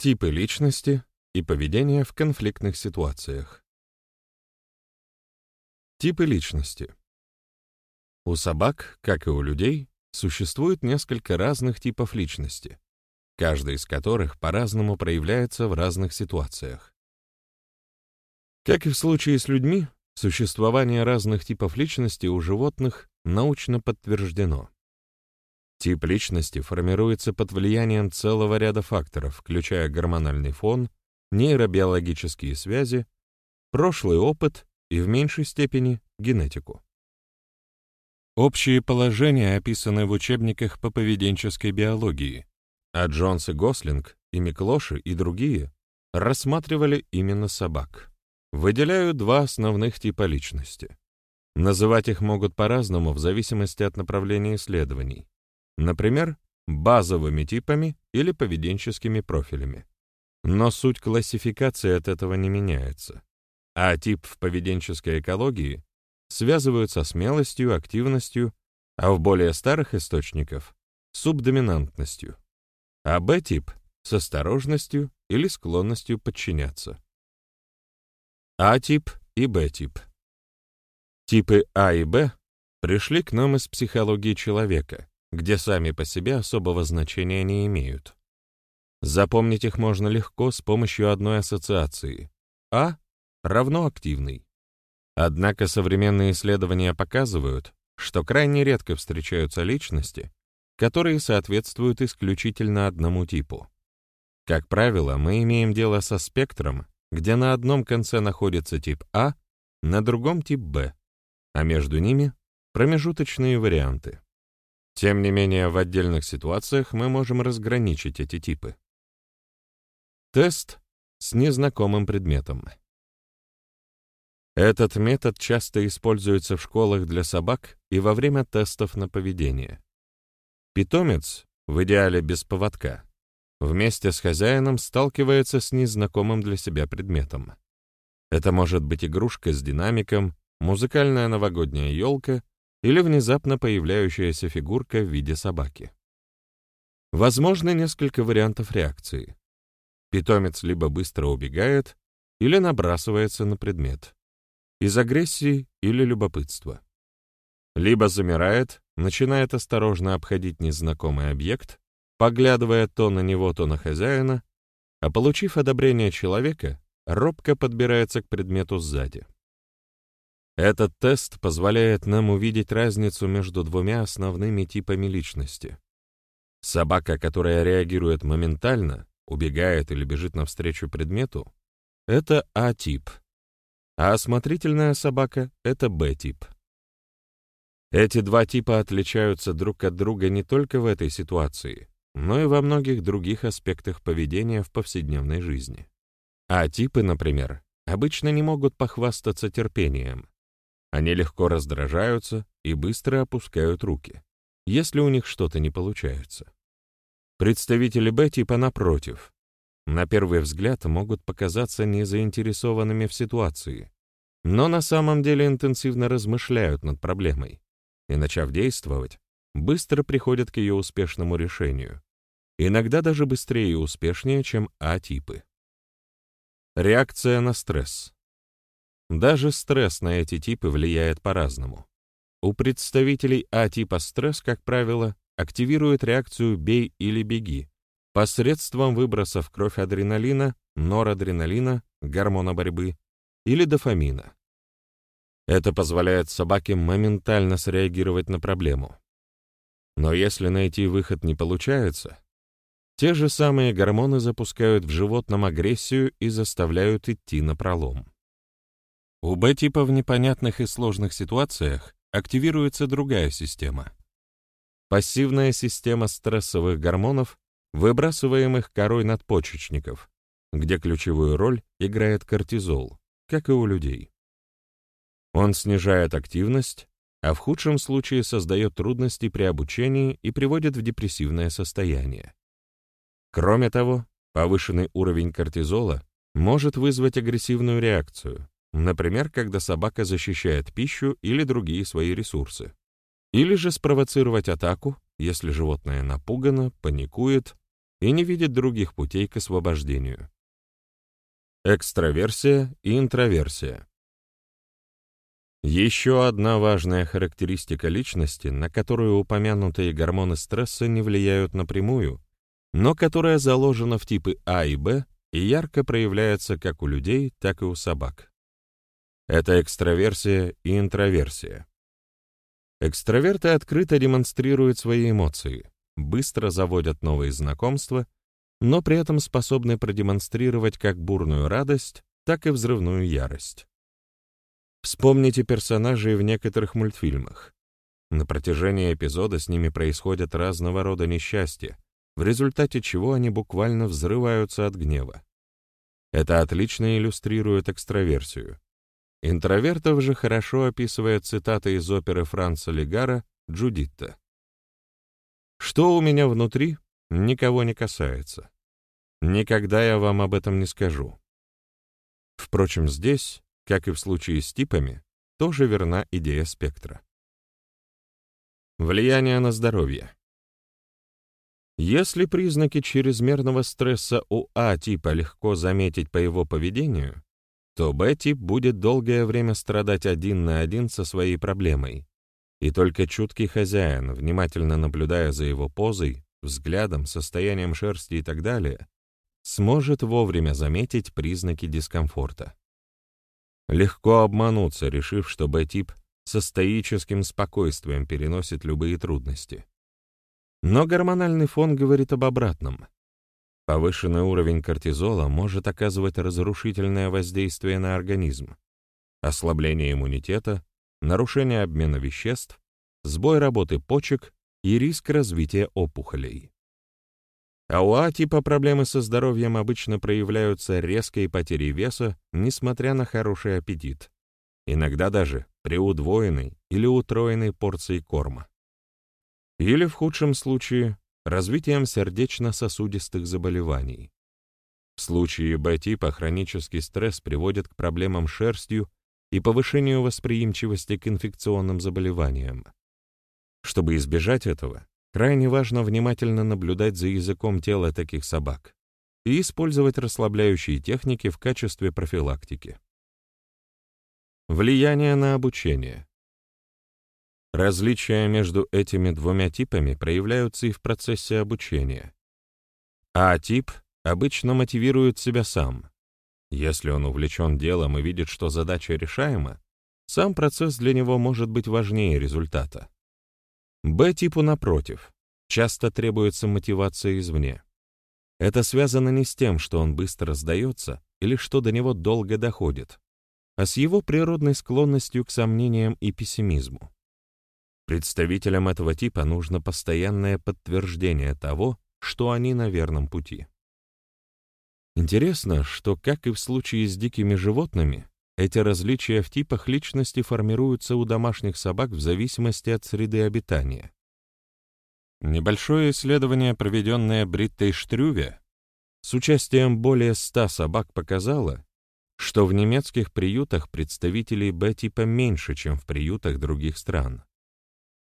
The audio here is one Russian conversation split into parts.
Типы личности и поведение в конфликтных ситуациях. Типы личности. У собак, как и у людей, существует несколько разных типов личности, каждый из которых по-разному проявляется в разных ситуациях. Как и в случае с людьми, существование разных типов личности у животных научно подтверждено. Тип личности формируется под влиянием целого ряда факторов, включая гормональный фон, нейробиологические связи, прошлый опыт и в меньшей степени генетику. Общие положения описаны в учебниках по поведенческой биологии, а Джонс и Гослинг, и Миклоши, и другие рассматривали именно собак. Выделяют два основных типа личности. Называть их могут по-разному в зависимости от направления исследований. Например, базовыми типами или поведенческими профилями. Но суть классификации от этого не меняется. А тип в поведенческой экологии связывают со смелостью, активностью, а в более старых источниках — субдоминантностью. А Б-тип — с осторожностью или склонностью подчиняться. А-тип и Б-тип. Типы А и Б пришли к нам из психологии человека, где сами по себе особого значения не имеют. Запомнить их можно легко с помощью одной ассоциации. А равно активный. Однако современные исследования показывают, что крайне редко встречаются личности, которые соответствуют исключительно одному типу. Как правило, мы имеем дело со спектром, где на одном конце находится тип А, на другом тип Б, а между ними промежуточные варианты. Тем не менее, в отдельных ситуациях мы можем разграничить эти типы. Тест с незнакомым предметом. Этот метод часто используется в школах для собак и во время тестов на поведение. Питомец, в идеале без поводка, вместе с хозяином сталкивается с незнакомым для себя предметом. Это может быть игрушка с динамиком, музыкальная новогодняя елка или внезапно появляющаяся фигурка в виде собаки. Возможно несколько вариантов реакции. Питомец либо быстро убегает, или набрасывается на предмет. Из агрессии или любопытства. Либо замирает, начинает осторожно обходить незнакомый объект, поглядывая то на него, то на хозяина, а получив одобрение человека, робко подбирается к предмету сзади. Этот тест позволяет нам увидеть разницу между двумя основными типами личности. Собака, которая реагирует моментально, убегает или бежит навстречу предмету, это А-тип, а осмотрительная собака — это Б-тип. Эти два типа отличаются друг от друга не только в этой ситуации, но и во многих других аспектах поведения в повседневной жизни. А-типы, например, обычно не могут похвастаться терпением, они легко раздражаются и быстро опускают руки, если у них что-то не получается. Представители Б-типа, напротив, на первый взгляд могут показаться незаинтересованными в ситуации, но на самом деле интенсивно размышляют над проблемой и, начав действовать, быстро приходят к ее успешному решению, иногда даже быстрее и успешнее, чем А-типы. Реакция на стресс. Даже стресс на эти типы влияет по-разному. У представителей А-типа стресс, как правило, активирует реакцию «бей или беги» посредством выброса в кровь адреналина, норадреналина, гормона борьбы или дофамина. Это позволяет собаке моментально среагировать на проблему. Но если найти выход не получается, те же самые гормоны запускают в животном агрессию и заставляют идти на пролом. У Б-типа в непонятных и сложных ситуациях активируется другая система. Пассивная система стрессовых гормонов, выбрасываемых корой надпочечников, где ключевую роль играет кортизол, как и у людей. Он снижает активность, а в худшем случае создает трудности при обучении и приводит в депрессивное состояние. Кроме того, повышенный уровень кортизола может вызвать агрессивную реакцию, Например, когда собака защищает пищу или другие свои ресурсы. Или же спровоцировать атаку, если животное напугано, паникует и не видит других путей к освобождению. Экстраверсия и интроверсия. Еще одна важная характеристика личности, на которую упомянутые гормоны стресса не влияют напрямую, но которая заложена в типы А и Б и ярко проявляется как у людей, так и у собак. Это экстраверсия и интроверсия. Экстраверты открыто демонстрируют свои эмоции, быстро заводят новые знакомства, но при этом способны продемонстрировать как бурную радость, так и взрывную ярость. Вспомните персонажей в некоторых мультфильмах. На протяжении эпизода с ними происходят разного рода несчастья, в результате чего они буквально взрываются от гнева. Это отлично иллюстрирует экстраверсию. Интровертов же хорошо описывает цитата из оперы Франца Легара «Джудитта». «Что у меня внутри, никого не касается. Никогда я вам об этом не скажу». Впрочем, здесь, как и в случае с типами, тоже верна идея спектра. Влияние на здоровье. Если признаки чрезмерного стресса у А-типа легко заметить по его поведению, то Б-тип будет долгое время страдать один на один со своей проблемой, и только чуткий хозяин, внимательно наблюдая за его позой, взглядом, состоянием шерсти и так далее, сможет вовремя заметить признаки дискомфорта. Легко обмануться, решив, что Б-тип со стоическим спокойствием переносит любые трудности. Но гормональный фон говорит об обратном. Повышенный уровень кортизола может оказывать разрушительное воздействие на организм, ослабление иммунитета, нарушение обмена веществ, сбой работы почек и риск развития опухолей. А у А типа проблемы со здоровьем обычно проявляются резкой потерей веса, несмотря на хороший аппетит, иногда даже при удвоенной или утроенной порции корма. Или в худшем случае развитием сердечно-сосудистых заболеваний. В случае Б-типа хронический стресс приводит к проблемам с шерстью и повышению восприимчивости к инфекционным заболеваниям. Чтобы избежать этого, крайне важно внимательно наблюдать за языком тела таких собак и использовать расслабляющие техники в качестве профилактики. Влияние на обучение. Различия между этими двумя типами проявляются и в процессе обучения. А-тип обычно мотивирует себя сам. Если он увлечен делом и видит, что задача решаема, сам процесс для него может быть важнее результата. Б-типу, напротив, часто требуется мотивация извне. Это связано не с тем, что он быстро сдается или что до него долго доходит, а с его природной склонностью к сомнениям и пессимизму. Представителям этого типа нужно постоянное подтверждение того, что они на верном пути. Интересно, что, как и в случае с дикими животными, эти различия в типах личности формируются у домашних собак в зависимости от среды обитания. Небольшое исследование, проведенное Бриттой Штрюве, с участием более ста собак показало, что в немецких приютах представителей Б-типа меньше, чем в приютах других стран.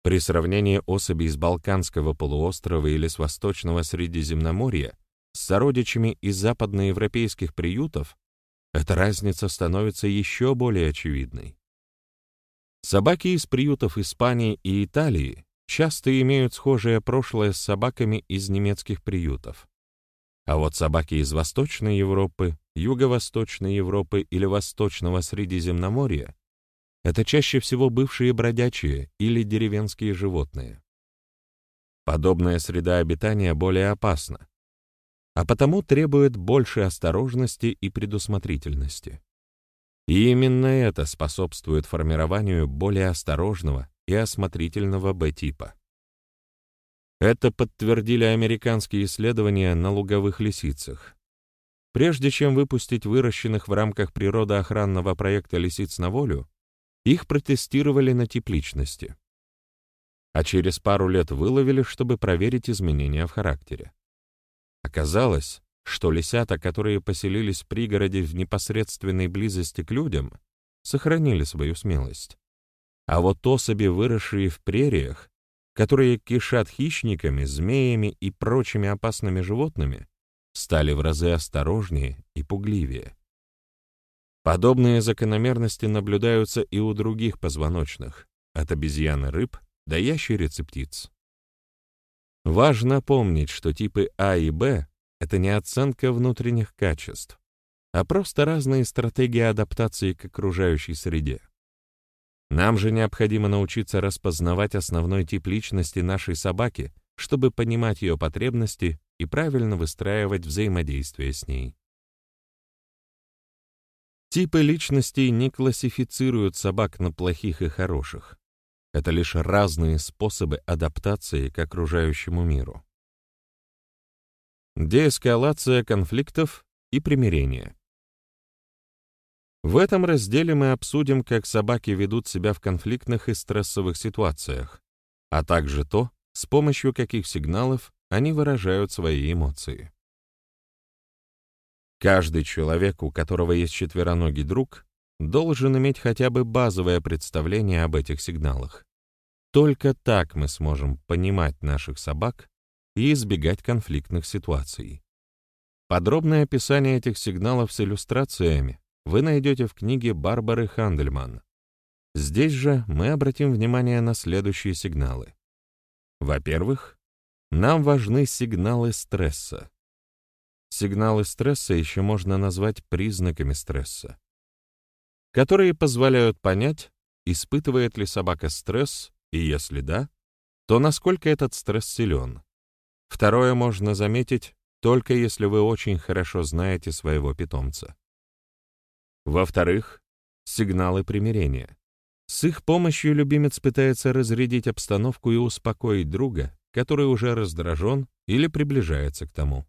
При сравнении особей с Балканского полуострова или с Восточного Средиземноморья с сородичами из западноевропейских приютов, эта разница становится еще более очевидной. Собаки из приютов Испании и Италии часто имеют схожее прошлое с собаками из немецких приютов. А вот собаки из Восточной Европы, Юго-Восточной Европы или Восточного Средиземноморья это чаще всего бывшие бродячие или деревенские животные. Подобная среда обитания более опасна, а потому требует большей осторожности и предусмотрительности. И именно это способствует формированию более осторожного и осмотрительного Б-типа. Это подтвердили американские исследования на луговых лисицах. Прежде чем выпустить выращенных в рамках природоохранного проекта лисиц на волю, их протестировали на тип личности. А через пару лет выловили, чтобы проверить изменения в характере. Оказалось, что лисята, которые поселились в пригороде в непосредственной близости к людям, сохранили свою смелость. А вот особи, выросшие в прериях, которые кишат хищниками, змеями и прочими опасными животными, стали в разы осторожнее и пугливее. Подобные закономерности наблюдаются и у других позвоночных, от обезьян и рыб до ящериц и птиц. Важно помнить, что типы А и Б — это не оценка внутренних качеств, а просто разные стратегии адаптации к окружающей среде. Нам же необходимо научиться распознавать основной тип личности нашей собаки, чтобы понимать ее потребности и правильно выстраивать взаимодействие с ней. Типы личностей не классифицируют собак на плохих и хороших. Это лишь разные способы адаптации к окружающему миру. Деэскалация конфликтов и примирение. В этом разделе мы обсудим, как собаки ведут себя в конфликтных и стрессовых ситуациях, а также то, с помощью каких сигналов они выражают свои эмоции. Каждый человек, у которого есть четвероногий друг, должен иметь хотя бы базовое представление об этих сигналах. Только так мы сможем понимать наших собак и избегать конфликтных ситуаций. Подробное описание этих сигналов с иллюстрациями вы найдете в книге Барбары Хандельман. Здесь же мы обратим внимание на следующие сигналы. Во-первых, нам важны сигналы стресса. Сигналы стресса еще можно назвать признаками стресса, которые позволяют понять, испытывает ли собака стресс, и если да, то насколько этот стресс силен. Второе можно заметить, только если вы очень хорошо знаете своего питомца. Во-вторых, сигналы примирения. С их помощью любимец пытается разрядить обстановку и успокоить друга, который уже раздражен или приближается к тому.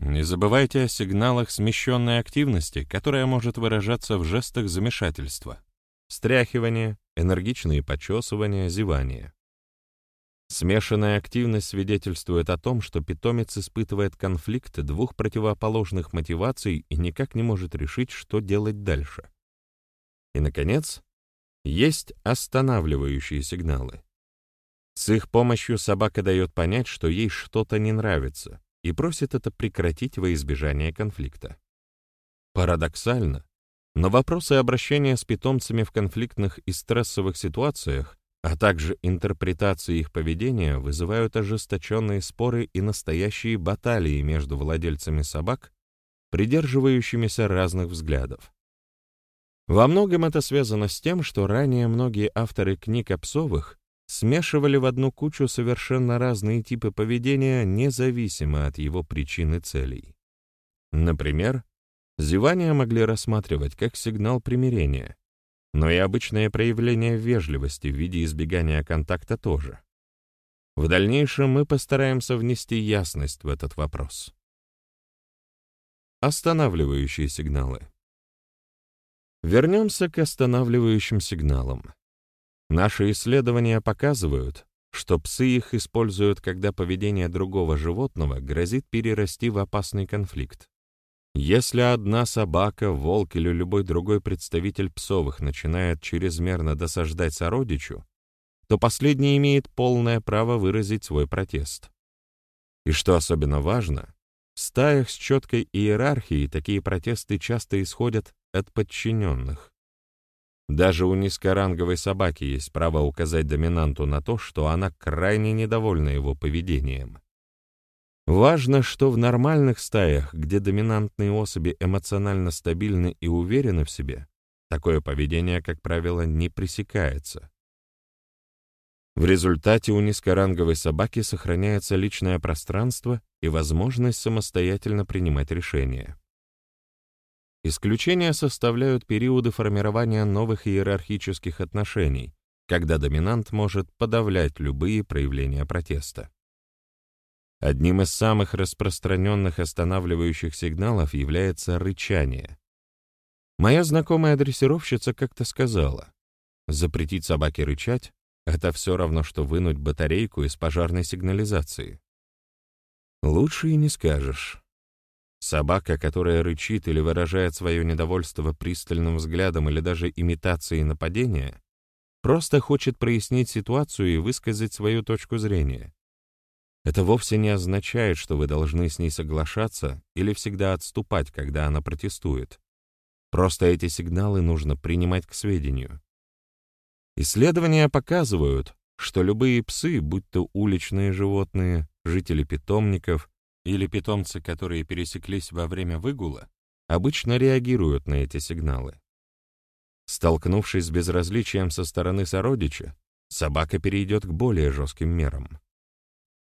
Не забывайте о сигналах смещенной активности, которая может выражаться в жестах замешательства. Стряхивание, энергичные почесывания, зевание. Смешанная активность свидетельствует о том, что питомец испытывает конфликт двух противоположных мотиваций и никак не может решить, что делать дальше. И, наконец, есть останавливающие сигналы. С их помощью собака дает понять, что ей что-то не нравится, и просит это прекратить во избежание конфликта. Парадоксально, но вопросы обращения с питомцами в конфликтных и стрессовых ситуациях а также интерпретации их поведения вызывают ожесточенные споры и настоящие баталии между владельцами собак, придерживающимися разных взглядов. Во многом это связано с тем, что ранее многие авторы книг о псовых смешивали в одну кучу совершенно разные типы поведения, независимо от его причин и целей. Например, зевания могли рассматривать как сигнал примирения, но и обычное проявление вежливости в виде избегания контакта тоже. В дальнейшем мы постараемся внести ясность в этот вопрос. Останавливающие сигналы. Вернемся к останавливающим сигналам. Наши исследования показывают, что псы их используют, когда поведение другого животного грозит перерасти в опасный конфликт. Если одна собака, волк или любой другой представитель псовых начинает чрезмерно досаждать сородичу, то последний имеет полное право выразить свой протест. И что особенно важно, в стаях с четкой иерархией такие протесты часто исходят от подчиненных. Даже у низкоранговой собаки есть право указать доминанту на то, что она крайне недовольна его поведением. Важно, что в нормальных стаях, где доминантные особи эмоционально стабильны и уверены в себе, такое поведение, как правило, не пресекается. В результате у низкоранговой собаки сохраняется личное пространство и возможность самостоятельно принимать решения. Исключения составляют периоды формирования новых иерархических отношений, когда доминант может подавлять любые проявления протеста. Одним из самых распространенных останавливающих сигналов является рычание. Моя знакомая дрессировщица как-то сказала, запретить собаке рычать — это все равно, что вынуть батарейку из пожарной сигнализации. Лучше и не скажешь. Собака, которая рычит или выражает свое недовольство пристальным взглядом или даже имитацией нападения, просто хочет прояснить ситуацию и высказать свою точку зрения. Это вовсе не означает, что вы должны с ней соглашаться или всегда отступать, когда она протестует. Просто эти сигналы нужно принимать к сведению. Исследования показывают, что любые псы, будь то уличные животные, жители питомников или питомцы, которые пересеклись во время выгула, обычно реагируют на эти сигналы. Столкнувшись с безразличием со стороны сородича, собака перейдет к более жестким мерам.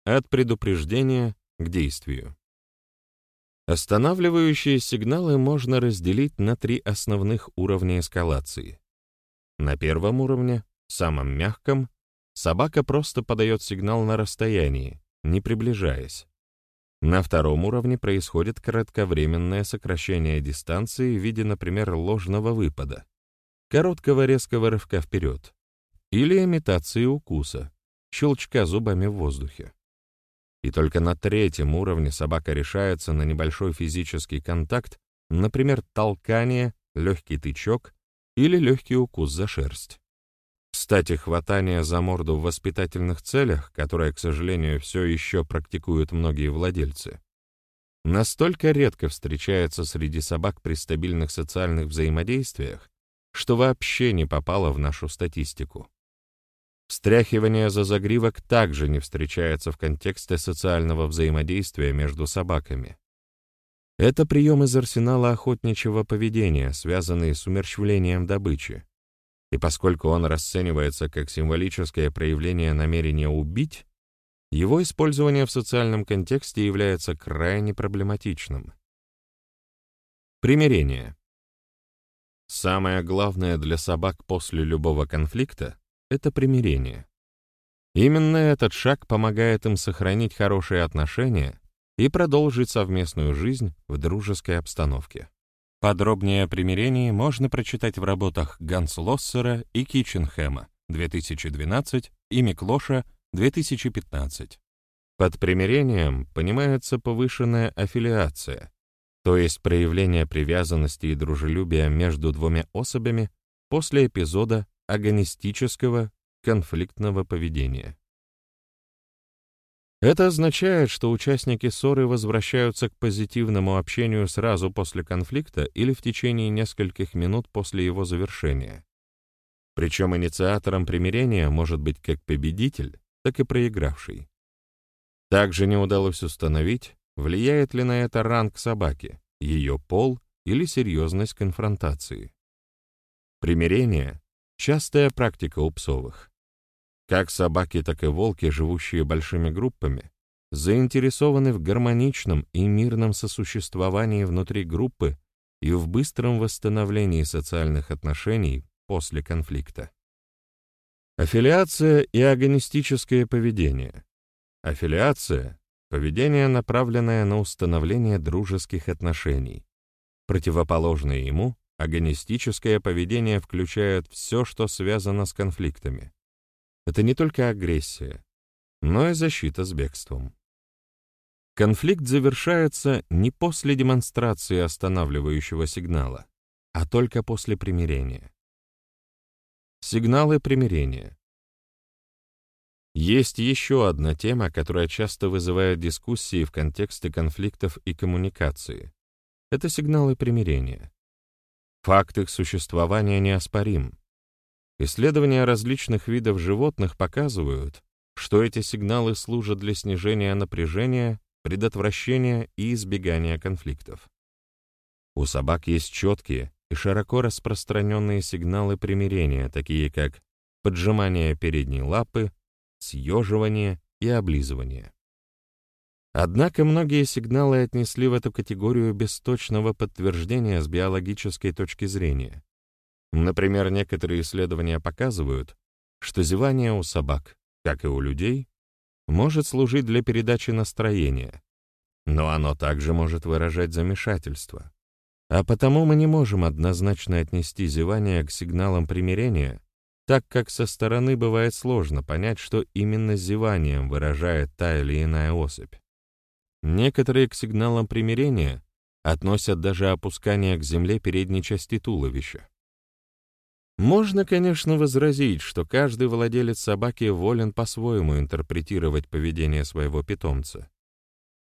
От предупреждения к действию. Останавливающие сигналы можно разделить на три основных уровня эскалации. На первом уровне, самом мягком, собака просто подает сигнал на расстоянии, не приближаясь. На втором уровне происходит кратковременное сокращение дистанции в виде, например, ложного выпада, короткого резкого рывка вперед, или имитации укуса, щелчка зубами в воздухе. И только на третьем уровне собака решается на небольшой физический контакт, например, толкание, легкий тычок или легкий укус за шерсть. Кстати, хватание за морду в воспитательных целях, которое, к сожалению, все еще практикуют многие владельцы, настолько редко встречается среди собак при стабильных социальных взаимодействиях, что вообще не попало в нашу статистику. Встряхивание за загривок также не встречается в контексте социального взаимодействия между собаками. Это прием из арсенала охотничьего поведения, связанный с умерщвлением добычи. И поскольку он расценивается как символическое проявление намерения убить, его использование в социальном контексте является крайне проблематичным. Примирение. Самое главное для собак после любого конфликта — это примирение. Именно этот шаг помогает им сохранить хорошие отношения и продолжить совместную жизнь в дружеской обстановке. Подробнее о примирении можно прочитать в работах Ганс Лоссера и Китченхэма 2012 и Миклоша 2015. Под примирением понимается повышенная аффилиация, то есть проявление привязанности и дружелюбия между двумя особями после эпизода агонистического конфликтного поведения. Это означает, что участники ссоры возвращаются к позитивному общению сразу после конфликта или в течение нескольких минут после его завершения. Причем инициатором примирения может быть как победитель, так и проигравший. Также не удалось установить, влияет ли на это ранг собаки, ее пол или серьезность конфронтации. Примирение — частая практика у псовых. Как собаки, так и волки, живущие большими группами, заинтересованы в гармоничном и мирном сосуществовании внутри группы и в быстром восстановлении социальных отношений после конфликта. Аффилиация и агонистическое поведение. Аффилиация — поведение, направленное на установление дружеских отношений. Противоположное ему, агонистическое поведение включает все, что связано с конфликтами. Это не только агрессия, но и защита с бегством. Конфликт завершается не после демонстрации останавливающего сигнала, а только после примирения. Сигналы примирения. Есть еще одна тема, которая часто вызывает дискуссии в контексте конфликтов и коммуникации. Это сигналы примирения. Факт их существования неоспорим. Исследования различных видов животных показывают, что эти сигналы служат для снижения напряжения, предотвращения и избегания конфликтов. У собак есть четкие и широко распространенные сигналы примирения, такие как поджимание передней лапы, съеживание и облизывание. Однако многие сигналы отнесли в эту категорию без точного подтверждения с биологической точки зрения. Например, некоторые исследования показывают, что зевание у собак, как и у людей, может служить для передачи настроения, но оно также может выражать замешательство. А потому мы не можем однозначно отнести зевание к сигналам примирения, так как со стороны бывает сложно понять, что именно зеванием выражает та или иная особь. Некоторые к сигналам примирения относят даже опускание к земле передней части туловища. Можно, конечно, возразить, что каждый владелец собаки волен по-своему интерпретировать поведение своего питомца.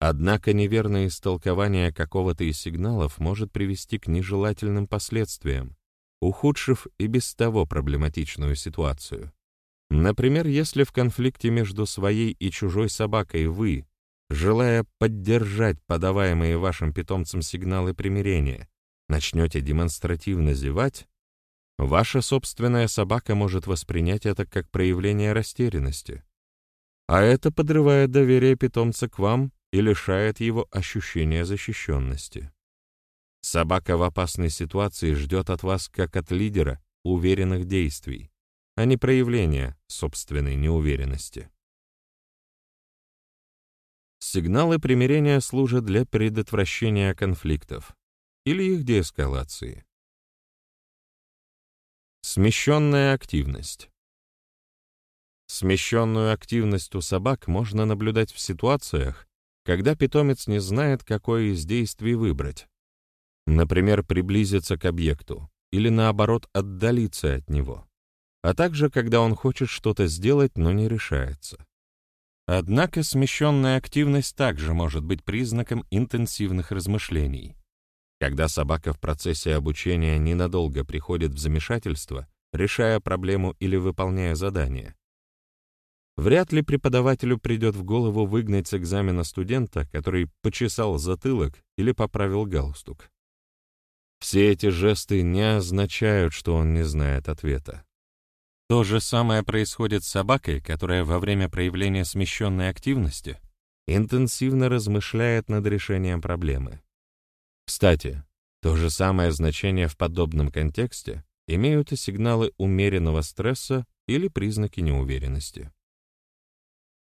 Однако неверное истолкование какого-то из сигналов может привести к нежелательным последствиям, ухудшив и без того проблематичную ситуацию. Например, если в конфликте между своей и чужой собакой вы, желая поддержать подаваемые вашим питомцам сигналы примирения, начнете демонстративно зевать, Ваша собственная собака может воспринять это как проявление растерянности. А это подрывает доверие питомца к вам и лишает его ощущения защищенности. Собака в опасной ситуации ждет от вас как от лидера уверенных действий, а не проявления собственной неуверенности. Сигналы примирения служат для предотвращения конфликтов или их деэскалации. Смещенная активность. Смещенную активность у собак можно наблюдать в ситуациях, когда питомец не знает, какое из действий выбрать. Например, приблизиться к объекту или, наоборот, отдалиться от него, а также когда он хочет что-то сделать, но не решается. Однако смещенная активность также может быть признаком интенсивных размышлений. Когда собака в процессе обучения ненадолго приходит в замешательство, решая проблему или выполняя задание. Вряд ли преподавателю придет в голову выгнать с экзамена студента, который почесал затылок или поправил галстук. Все эти жесты не означают, что он не знает ответа. То же самое происходит с собакой, которая во время проявления смещенной активности интенсивно размышляет над решением проблемы. Кстати, то же самое значение в подобном контексте имеют и сигналы умеренного стресса или признаки неуверенности.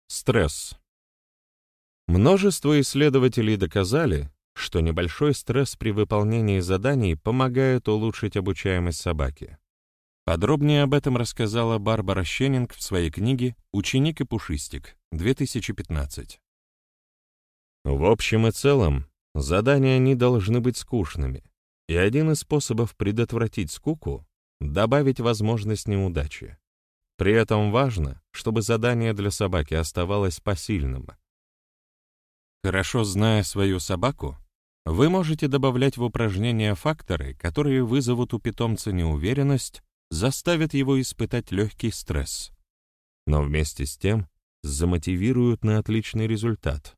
Стресс. Множество исследователей доказали, что небольшой стресс при выполнении заданий помогает улучшить обучаемость собаки. Подробнее об этом рассказала Барбара Щеннинг в своей книге «Ученик и пушистик» 2015. В общем и целом, Задания не должны быть скучными, и один из способов предотвратить скуку — добавить возможность неудачи. При этом важно, чтобы задание для собаки оставалось посильным. Хорошо зная свою собаку, вы можете добавлять в упражнения факторы, которые вызовут у питомца неуверенность, заставят его испытать легкий стресс, но вместе с тем замотивируют на отличный результат.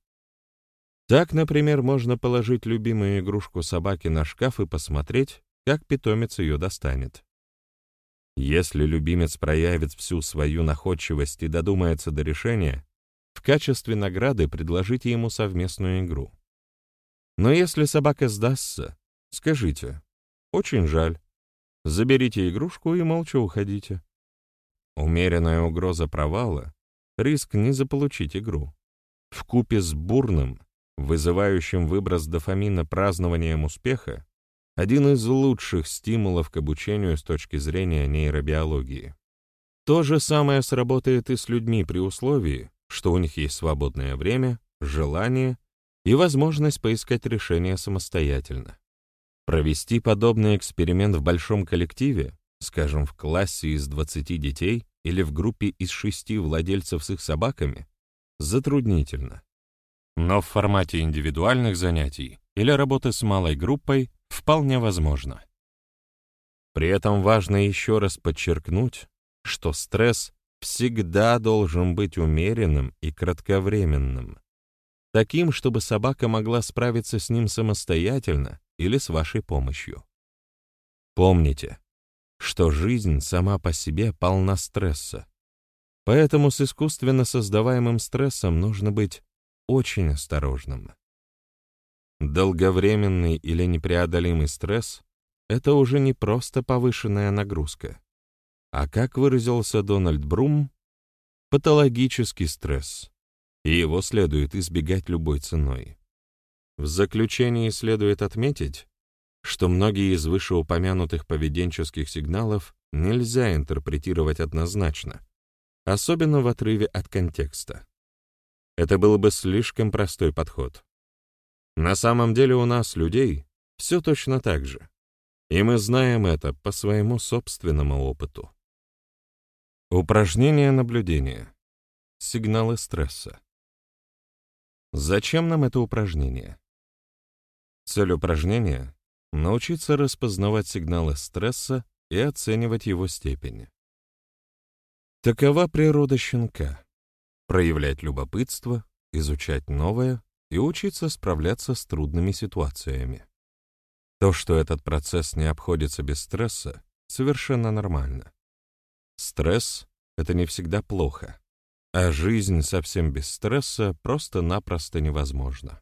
Так, например, можно положить любимую игрушку собаки на шкаф и посмотреть, как питомец ее достанет. Если любимец проявит всю свою находчивость и додумается до решения, в качестве награды предложите ему совместную игру. Но если собака сдастся, скажите «Очень жаль». Заберите игрушку и молча уходите. Умеренная угроза провала — риск не заполучить игру. В купе с бурным, вызывающим выброс дофамина празднованием успеха, один из лучших стимулов к обучению с точки зрения нейробиологии. То же самое сработает и с людьми при условии, что у них есть свободное время, желание и возможность поискать решение самостоятельно. Провести подобный эксперимент в большом коллективе, скажем, в классе из 20 детей или в группе из шести владельцев с их собаками, затруднительно но в формате индивидуальных занятий или работы с малой группой вполне возможно. При этом важно еще раз подчеркнуть, что стресс всегда должен быть умеренным и кратковременным, таким, чтобы собака могла справиться с ним самостоятельно или с вашей помощью. Помните, что жизнь сама по себе полна стресса, поэтому с искусственно создаваемым стрессом нужно быть очень осторожным. Долговременный или непреодолимый стресс — это уже не просто повышенная нагрузка, а, как выразился Дональд Брум, патологический стресс, и его следует избегать любой ценой. В заключении следует отметить, что многие из вышеупомянутых поведенческих сигналов нельзя интерпретировать однозначно, особенно в отрыве от контекста. Это был бы слишком простой подход. На самом деле у нас, людей, все точно так же. И мы знаем это по своему собственному опыту. Упражнение наблюдения. Сигналы стресса. Зачем нам это упражнение? Цель упражнения — научиться распознавать сигналы стресса и оценивать его степень. Такова природа щенка — проявлять любопытство, изучать новое и учиться справляться с трудными ситуациями. То, что этот процесс не обходится без стресса, совершенно нормально. Стресс — это не всегда плохо, а жизнь совсем без стресса просто-напросто невозможна.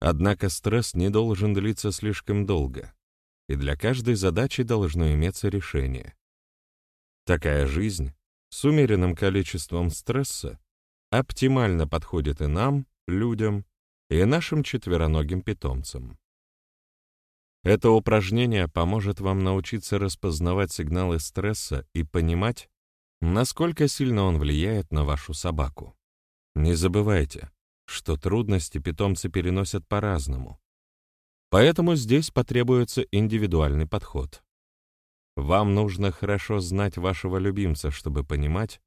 Однако стресс не должен длиться слишком долго, и для каждой задачи должно иметься решение. Такая жизнь с умеренным количеством стресса оптимально подходит и нам, людям, и нашим четвероногим питомцам. Это упражнение поможет вам научиться распознавать сигналы стресса и понимать, насколько сильно он влияет на вашу собаку. Не забывайте, что трудности питомцы переносят по-разному. Поэтому здесь потребуется индивидуальный подход. Вам нужно хорошо знать вашего любимца, чтобы понимать,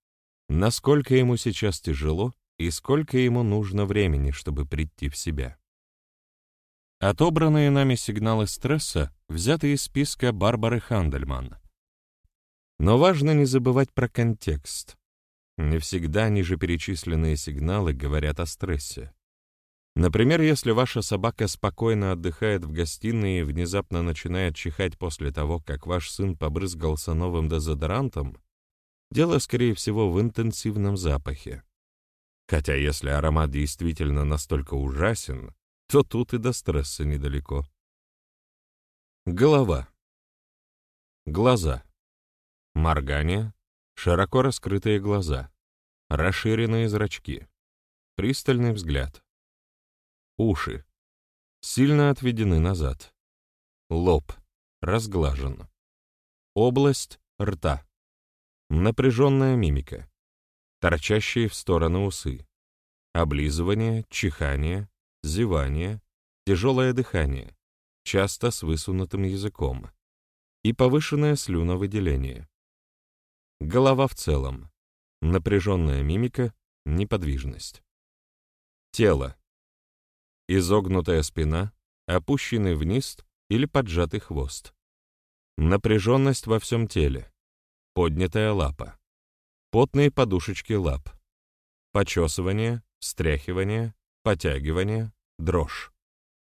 насколько ему сейчас тяжело и сколько ему нужно времени, чтобы прийти в себя. Отобранные нами сигналы стресса взяты из списка Барбары Хандельман. Но важно не забывать про контекст. Не всегда ниже перечисленные сигналы говорят о стрессе. Например, если ваша собака спокойно отдыхает в гостиной и внезапно начинает чихать после того, как ваш сын побрызгался новым дезодорантом, дело, скорее всего, в интенсивном запахе. Хотя если аромат действительно настолько ужасен, то тут и до стресса недалеко. Голова. Глаза. Моргание. Широко раскрытые глаза. Расширенные зрачки. Пристальный взгляд. Уши. Сильно отведены назад. Лоб. Разглажен. Область рта. Напряженная мимика. Торчащие в стороны усы. Облизывание, чихание, зевание, тяжелое дыхание, часто с высунутым языком, и повышенное слюновыделение. Голова в целом, напряженная мимика, неподвижность. Тело. Изогнутая спина, опущенный вниз или поджатый хвост. Напряженность во всем теле. Поднятая лапа. Потные подушечки лап. Почесывание, встряхивание, потягивание, дрожь,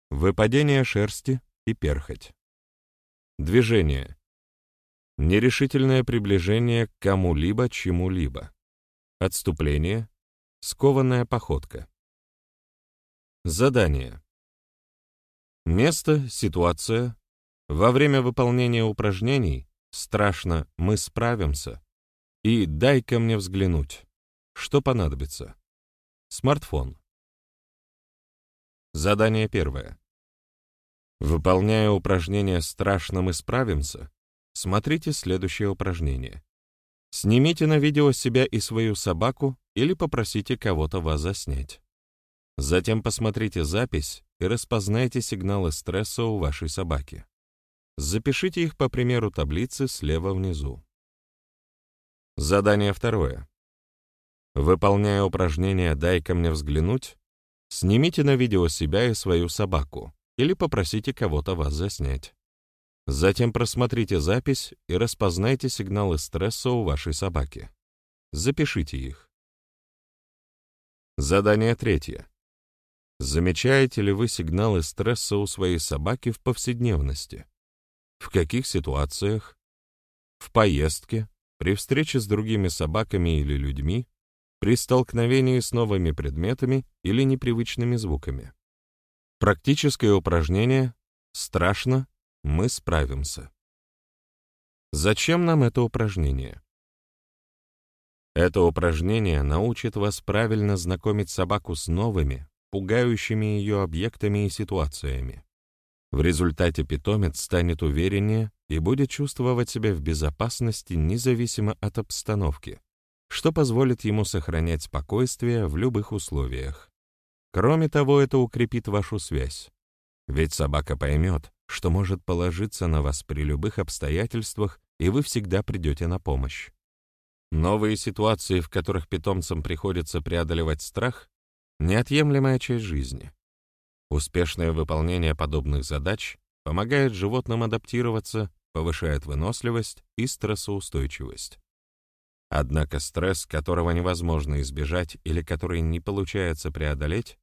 выпадение шерсти и перхоть. Движение. Нерешительное приближение к кому-либо, чему-либо. Отступление. Скованная походка. Задание. Место, ситуация. Во время выполнения упражнений страшно «мы справимся» и «дай-ка мне взглянуть». Что понадобится? Смартфон. Задание первое. Выполняя упражнение «Страшно мы справимся», смотрите следующее упражнение. Снимите на видео себя и свою собаку или попросите кого-то вас заснять. Затем посмотрите запись и распознайте сигналы стресса у вашей собаки. Запишите их по примеру таблицы слева внизу. Задание второе. Выполняя упражнение «Дай-ка мне взглянуть», Снимите на видео себя и свою собаку или попросите кого-то вас заснять. Затем просмотрите запись и распознайте сигналы стресса у вашей собаки. Запишите их. Задание третье. Замечаете ли вы сигналы стресса у своей собаки в повседневности? В каких ситуациях? В поездке, при встрече с другими собаками или людьми, при столкновении с новыми предметами или непривычными звуками. Практическое упражнение «Страшно, мы справимся». Зачем нам это упражнение? Это упражнение научит вас правильно знакомить собаку с новыми, пугающими ее объектами и ситуациями. В результате питомец станет увереннее и будет чувствовать себя в безопасности независимо от обстановки, что позволит ему сохранять спокойствие в любых условиях. Кроме того, это укрепит вашу связь. Ведь собака поймет, что может положиться на вас при любых обстоятельствах, и вы всегда придете на помощь. Новые ситуации, в которых питомцам приходится преодолевать страх, неотъемлемая часть жизни. Успешное выполнение подобных задач помогает животным адаптироваться, повышает выносливость и стрессоустойчивость. Однако стресс, которого невозможно избежать или который не получается преодолеть,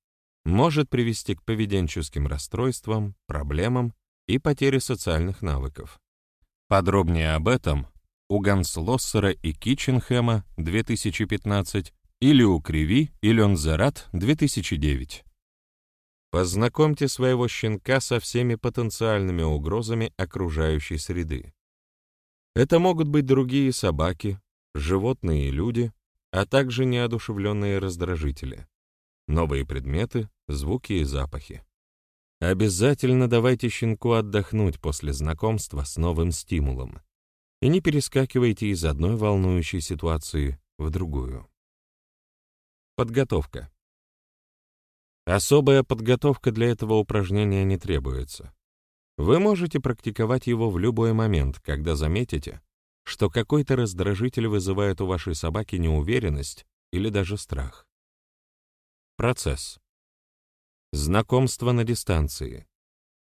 может привести к поведенческим расстройствам, проблемам и потере социальных навыков. Подробнее об этом у Ганслоссера и Китченхэма 2015 или у Криви и Лензерат 2009. Познакомьте своего щенка со всеми потенциальными угрозами окружающей среды. Это могут быть другие собаки, животные и люди, а также неодушевленные раздражители, новые предметы, звуки и запахи. Обязательно давайте щенку отдохнуть после знакомства с новым стимулом и не перескакивайте из одной волнующей ситуации в другую. Подготовка. Особая подготовка для этого упражнения не требуется. Вы можете практиковать его в любой момент, когда заметите, что какой-то раздражитель вызывает у вашей собаки неуверенность или даже страх. Процесс. Знакомство на дистанции.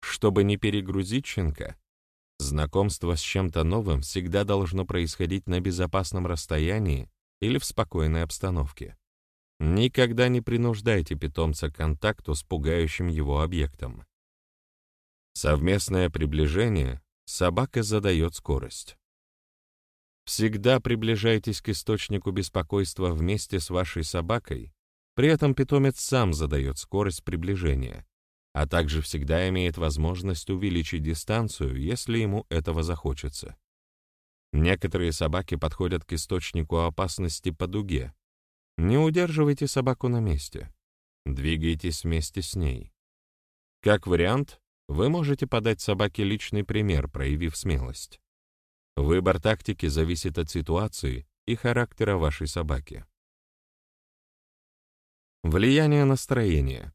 Чтобы не перегрузить щенка, знакомство с чем-то новым всегда должно происходить на безопасном расстоянии или в спокойной обстановке. Никогда не принуждайте питомца к контакту с пугающим его объектом. Совместное приближение собака задает скорость. Всегда приближайтесь к источнику беспокойства вместе с вашей собакой, при этом питомец сам задает скорость приближения, а также всегда имеет возможность увеличить дистанцию, если ему этого захочется. Некоторые собаки подходят к источнику опасности по дуге, не удерживайте собаку на месте. Двигайтесь вместе с ней. Как вариант, вы можете подать собаке личный пример, проявив смелость. Выбор тактики зависит от ситуации и характера вашей собаки. Влияние настроения.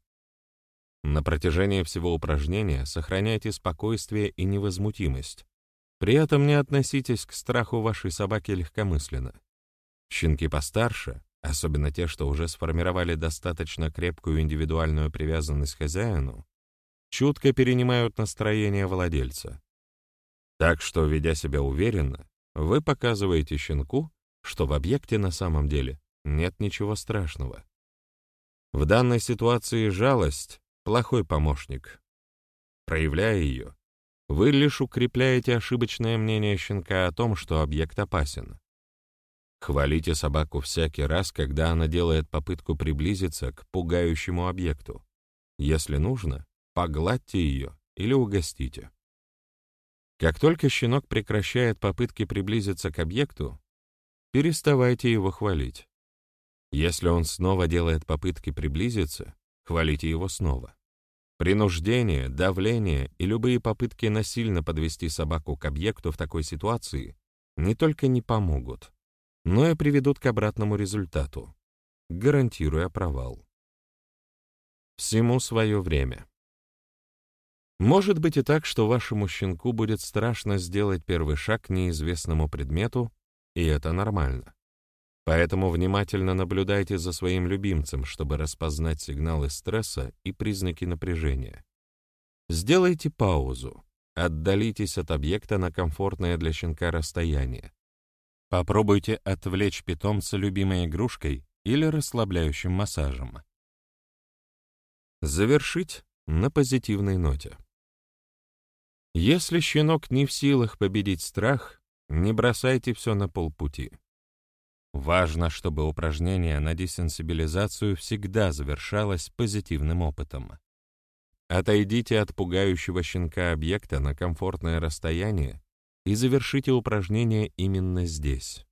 На протяжении всего упражнения сохраняйте спокойствие и невозмутимость. При этом не относитесь к страху вашей собаки легкомысленно. Щенки постарше особенно те, что уже сформировали достаточно крепкую индивидуальную привязанность к хозяину, чутко перенимают настроение владельца. Так что, ведя себя уверенно, вы показываете щенку, что в объекте на самом деле нет ничего страшного. В данной ситуации жалость — плохой помощник. Проявляя ее, вы лишь укрепляете ошибочное мнение щенка о том, что объект опасен. Хвалите собаку всякий раз, когда она делает попытку приблизиться к пугающему объекту. Если нужно, погладьте ее или угостите. Как только щенок прекращает попытки приблизиться к объекту, переставайте его хвалить. Если он снова делает попытки приблизиться, хвалите его снова. Принуждение, давление и любые попытки насильно подвести собаку к объекту в такой ситуации не только не помогут, но и приведут к обратному результату, гарантируя провал. Всему свое время. Может быть и так, что вашему щенку будет страшно сделать первый шаг к неизвестному предмету, и это нормально. Поэтому внимательно наблюдайте за своим любимцем, чтобы распознать сигналы стресса и признаки напряжения. Сделайте паузу, отдалитесь от объекта на комфортное для щенка расстояние, Попробуйте отвлечь питомца любимой игрушкой или расслабляющим массажем. Завершить на позитивной ноте. Если щенок не в силах победить страх, не бросайте все на полпути. Важно, чтобы упражнение на десенсибилизацию всегда завершалось позитивным опытом. Отойдите от пугающего щенка объекта на комфортное расстояние и завершите упражнение именно здесь.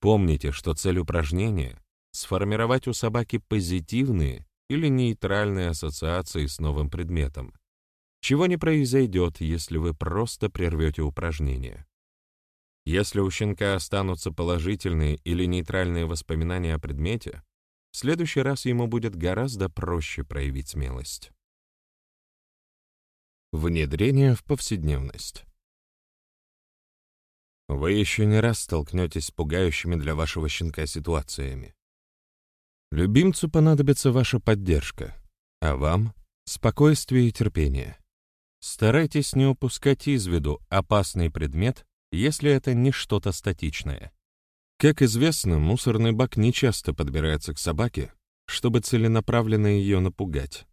Помните, что цель упражнения — сформировать у собаки позитивные или нейтральные ассоциации с новым предметом, чего не произойдет, если вы просто прервете упражнение. Если у щенка останутся положительные или нейтральные воспоминания о предмете, в следующий раз ему будет гораздо проще проявить смелость. Внедрение в повседневность. Вы еще не раз столкнетесь с пугающими для вашего щенка ситуациями. Любимцу понадобится ваша поддержка, а вам — спокойствие и терпение. Старайтесь не упускать из виду опасный предмет, если это не что-то статичное. Как известно, мусорный бак не часто подбирается к собаке, чтобы целенаправленно ее напугать.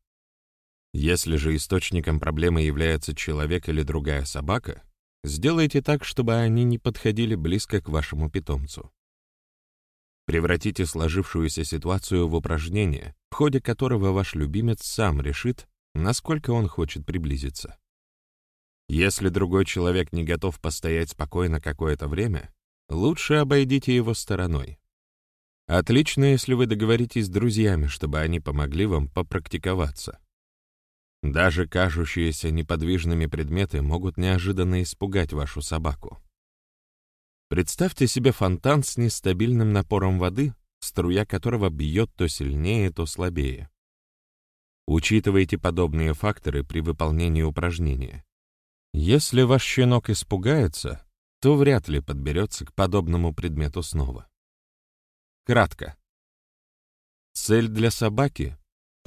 Если же источником проблемы является человек или другая собака, сделайте так, чтобы они не подходили близко к вашему питомцу. Превратите сложившуюся ситуацию в упражнение, в ходе которого ваш любимец сам решит, насколько он хочет приблизиться. Если другой человек не готов постоять спокойно какое-то время, лучше обойдите его стороной. Отлично, если вы договоритесь с друзьями, чтобы они помогли вам попрактиковаться. Даже кажущиеся неподвижными предметы могут неожиданно испугать вашу собаку. Представьте себе фонтан с нестабильным напором воды, струя которого бьет то сильнее, то слабее. Учитывайте подобные факторы при выполнении упражнения. Если ваш щенок испугается, то вряд ли подберется к подобному предмету снова. Кратко. Цель для собаки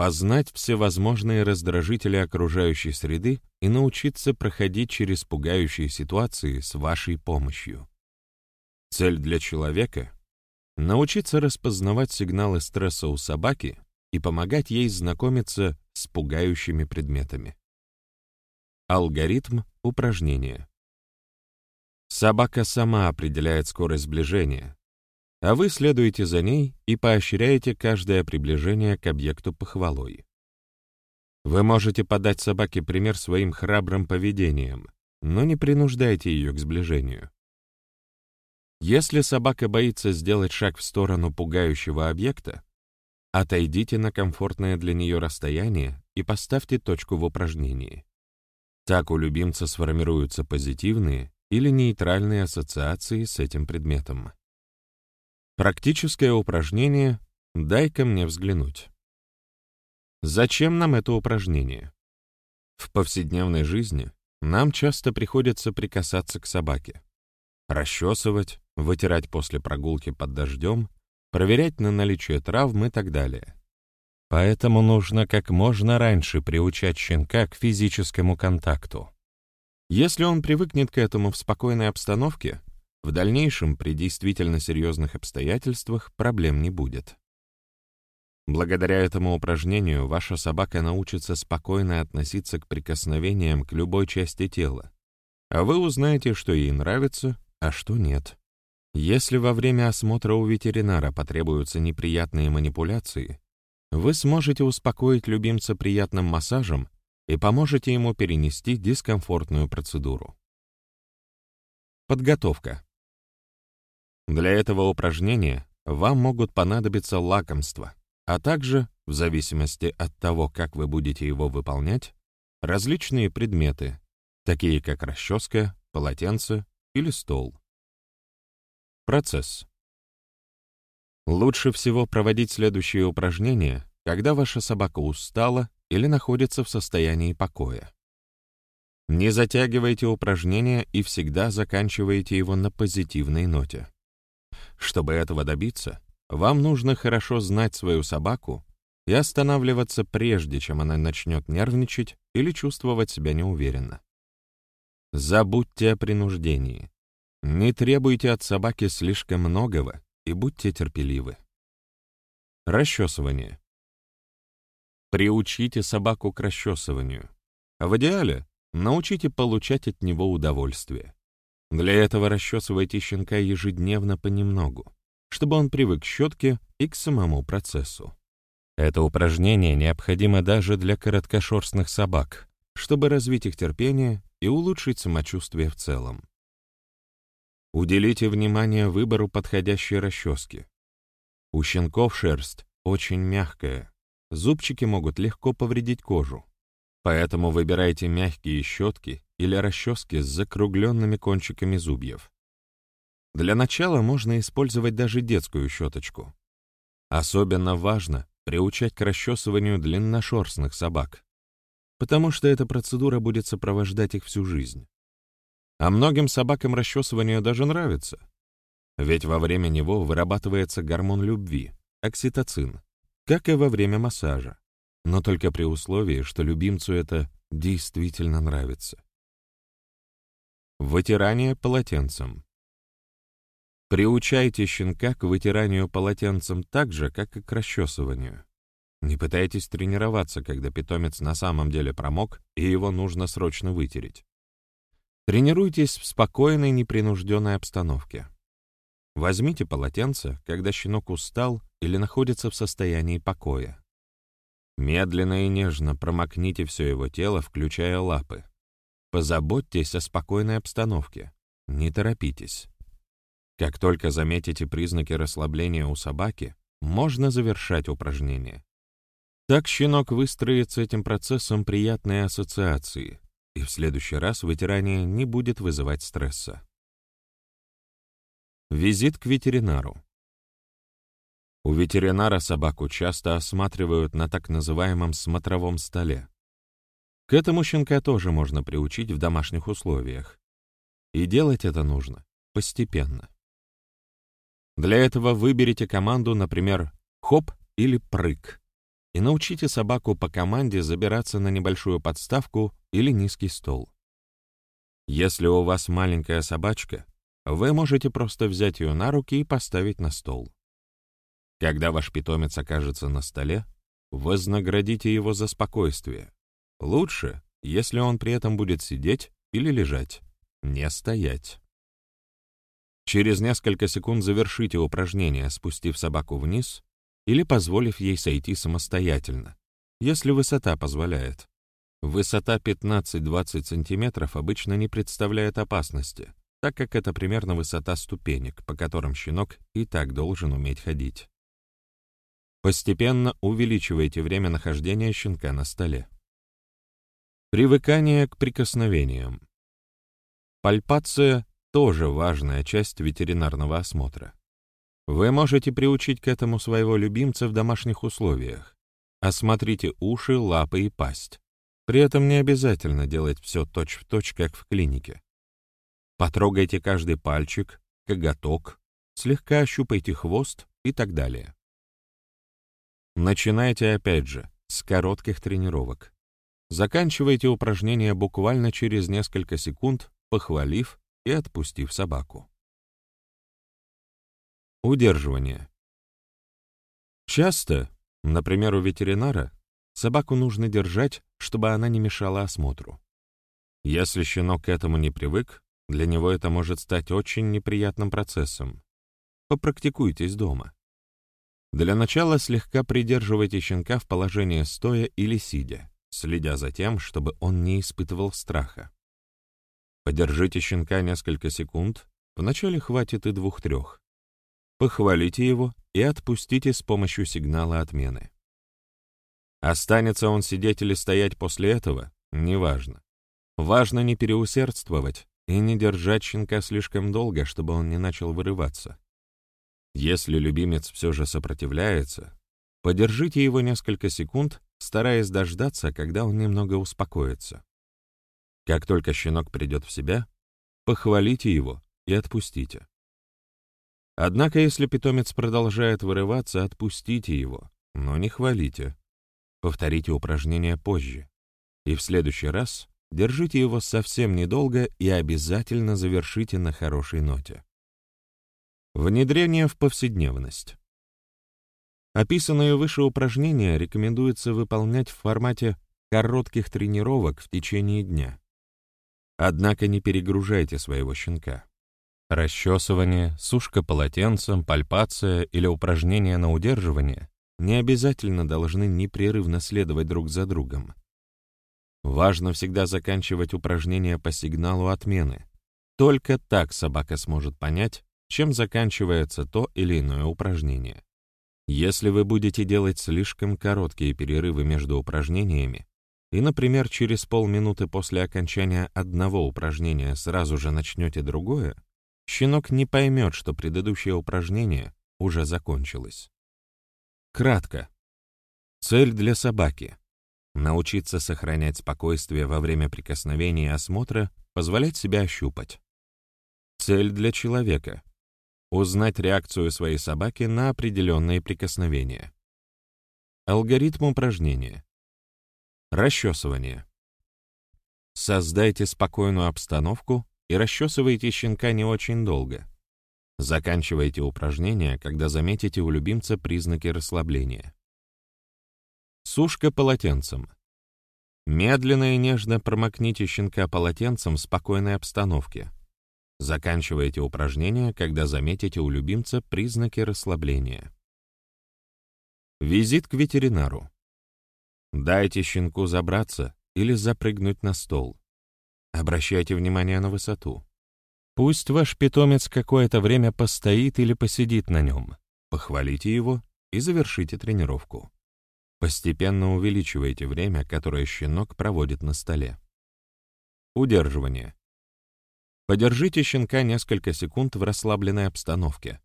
познать всевозможные раздражители окружающей среды и научиться проходить через пугающие ситуации с вашей помощью. Цель для человека — научиться распознавать сигналы стресса у собаки и помогать ей знакомиться с пугающими предметами. Алгоритм упражнения. Собака сама определяет скорость сближения, а вы следуете за ней и поощряете каждое приближение к объекту похвалой. Вы можете подать собаке пример своим храбрым поведением, но не принуждайте ее к сближению. Если собака боится сделать шаг в сторону пугающего объекта, отойдите на комфортное для нее расстояние и поставьте точку в упражнении. Так у любимца сформируются позитивные или нейтральные ассоциации с этим предметом. Практическое упражнение «Дай-ка мне взглянуть». Зачем нам это упражнение? В повседневной жизни нам часто приходится прикасаться к собаке. Расчесывать, вытирать после прогулки под дождем, проверять на наличие травм и так далее. Поэтому нужно как можно раньше приучать щенка к физическому контакту. Если он привыкнет к этому в спокойной обстановке, в дальнейшем, при действительно серьезных обстоятельствах, проблем не будет. Благодаря этому упражнению ваша собака научится спокойно относиться к прикосновениям к любой части тела, а вы узнаете, что ей нравится, а что нет. Если во время осмотра у ветеринара потребуются неприятные манипуляции, вы сможете успокоить любимца приятным массажем и поможете ему перенести дискомфортную процедуру. Подготовка. Для этого упражнения вам могут понадобиться лакомства, а также, в зависимости от того, как вы будете его выполнять, различные предметы, такие как расческа, полотенце или стол. Процесс. Лучше всего проводить следующие упражнения, когда ваша собака устала или находится в состоянии покоя. Не затягивайте упражнение и всегда заканчивайте его на позитивной ноте. Чтобы этого добиться, вам нужно хорошо знать свою собаку и останавливаться прежде, чем она начнет нервничать или чувствовать себя неуверенно. Забудьте о принуждении. Не требуйте от собаки слишком многого и будьте терпеливы. Расчесывание. Приучите собаку к расчесыванию. В идеале научите получать от него удовольствие. Для этого расчесывайте щенка ежедневно понемногу, чтобы он привык к щетке и к самому процессу. Это упражнение необходимо даже для короткошерстных собак, чтобы развить их терпение и улучшить самочувствие в целом. Уделите внимание выбору подходящей расчески. У щенков шерсть очень мягкая, зубчики могут легко повредить кожу, поэтому выбирайте мягкие щетки или расчески с закругленными кончиками зубьев. Для начала можно использовать даже детскую щеточку. Особенно важно приучать к расчесыванию длинношерстных собак. потому что эта процедура будет сопровождать их всю жизнь. А многим собакам расчесывание даже нравится, ведь во время него вырабатывается гормон любви, окситоцин, как и во время массажа, но только при условии, что любимцу это действительно нравится. Вытирание полотенцем. Приучайте щенка к вытиранию полотенцем так же, как и к расчесыванию. Не пытайтесь тренироваться, когда питомец на самом деле промок, и его нужно срочно вытереть. Тренируйтесь в спокойной, непринужденной обстановке. Возьмите полотенце, когда щенок устал или находится в состоянии покоя. Медленно и нежно промокните все его тело, включая лапы. Позаботьтесь о спокойной обстановке. Не торопитесь. Как только заметите признаки расслабления у собаки, можно завершать упражнение. Так щенок выстроит с этим процессом приятные ассоциации, и в следующий раз вытирание не будет вызывать стресса. Визит к ветеринару. У ветеринара собаку часто осматривают на так называемом смотровом столе. К этому щенка тоже можно приучить в домашних условиях. И делать это нужно постепенно. Для этого выберите команду, например, «хоп» или «прыг», и научите собаку по команде забираться на небольшую подставку или низкий стол. Если у вас маленькая собачка, вы можете просто взять ее на руки и поставить на стол. Когда ваш питомец окажется на столе, вознаградите его за спокойствие. Лучше, если он при этом будет сидеть или лежать, не стоять. Через несколько секунд завершите упражнение, спустив собаку вниз или позволив ей сойти самостоятельно, если высота позволяет. Высота 15-20 см обычно не представляет опасности, так как это примерно высота ступенек, по которым щенок и так должен уметь ходить. Постепенно увеличивайте время нахождения щенка на столе. Привыкание к прикосновениям. Пальпация тоже важная часть ветеринарного осмотра. Вы можете приучить к этому своего любимца в домашних условиях. Осмотрите уши, лапы и пасть. При этом не обязательно делать все точь-в-точь, точь, как в клинике. Потрогайте каждый пальчик, коготок, слегка ощупайте хвост и так далее. Начинайте опять же с коротких тренировок. Заканчивайте упражнение буквально через несколько секунд, похвалив и отпустив собаку. Удерживание. Часто, например, у ветеринара, собаку нужно держать, чтобы она не мешала осмотру. Если щенок к этому не привык, для него это может стать очень неприятным процессом. Попрактикуйтесь дома. Для начала слегка придерживайте щенка в положении стоя или сидя, следя за тем, чтобы он не испытывал страха. Подержите щенка несколько секунд, вначале хватит и двух-трех. Похвалите его и отпустите с помощью сигнала отмены. Останется он сидеть или стоять после этого, неважно. Важно не переусердствовать и не держать щенка слишком долго, чтобы он не начал вырываться. Если любимец все же сопротивляется, подержите его несколько секунд, стараясь дождаться, когда он немного успокоится. Как только щенок придет в себя, похвалите его и отпустите. Однако, если питомец продолжает вырываться, отпустите его, но не хвалите. Повторите упражнение позже. И в следующий раз держите его совсем недолго и обязательно завершите на хорошей ноте. Внедрение в повседневность. Описанные выше упражнения рекомендуется выполнять в формате коротких тренировок в течение дня. Однако не перегружайте своего щенка. Расчесывание, сушка полотенцем, пальпация или упражнения на удерживание не обязательно должны непрерывно следовать друг за другом. Важно всегда заканчивать упражнения по сигналу отмены. Только так собака сможет понять, чем заканчивается то или иное упражнение. Если вы будете делать слишком короткие перерывы между упражнениями, и, например, через полминуты после окончания одного упражнения сразу же начнете другое, щенок не поймет, что предыдущее упражнение уже закончилось. Кратко. Цель для собаки научиться сохранять спокойствие во время прикосновения и осмотра, позволять себя ощупать. Цель для человека — узнать реакцию своей собаки на определенные прикосновения. Алгоритм упражнения. Расчесывание. Создайте спокойную обстановку и расчесывайте щенка не очень долго. Заканчивайте упражнение, когда заметите у любимца признаки расслабления. Сушка полотенцем. Медленно и нежно промокните щенка полотенцем в спокойной обстановке. Заканчивайте упражнение, когда заметите у любимца признаки расслабления. Визит к ветеринару. Дайте щенку забраться или запрыгнуть на стол. Обращайте внимание на высоту. Пусть ваш питомец какое-то время постоит или посидит на нем. Похвалите его и завершите тренировку. Постепенно увеличивайте время, которое щенок проводит на столе. Удерживание. Подержите щенка несколько секунд в расслабленной обстановке.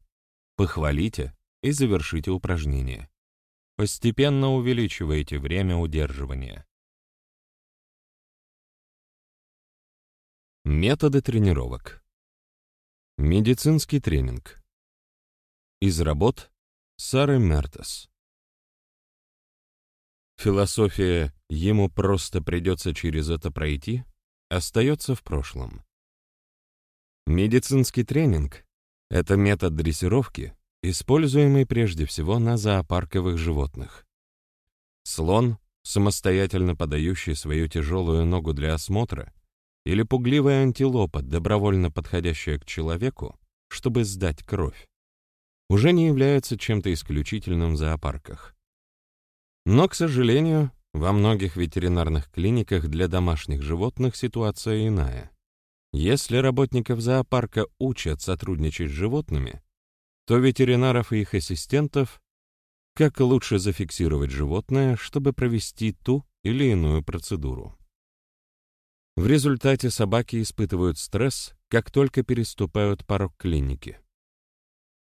Похвалите и завершите упражнение. Постепенно увеличивайте время удерживания. Методы тренировок. Медицинский тренинг. Из работ Сары Мертес. Философия «ему просто придется через это пройти» остается в прошлом. Медицинский тренинг — это метод дрессировки, используемый прежде всего на зоопарковых животных. Слон, самостоятельно подающий свою тяжелую ногу для осмотра, или пугливая антилопа, добровольно подходящая к человеку, чтобы сдать кровь, уже не является чем-то исключительным в зоопарках. Но, к сожалению, во многих ветеринарных клиниках для домашних животных ситуация иная. Если работников зоопарка учат сотрудничать с животными, то ветеринаров и их ассистентов как лучше зафиксировать животное, чтобы провести ту или иную процедуру. В результате собаки испытывают стресс, как только переступают порог клиники.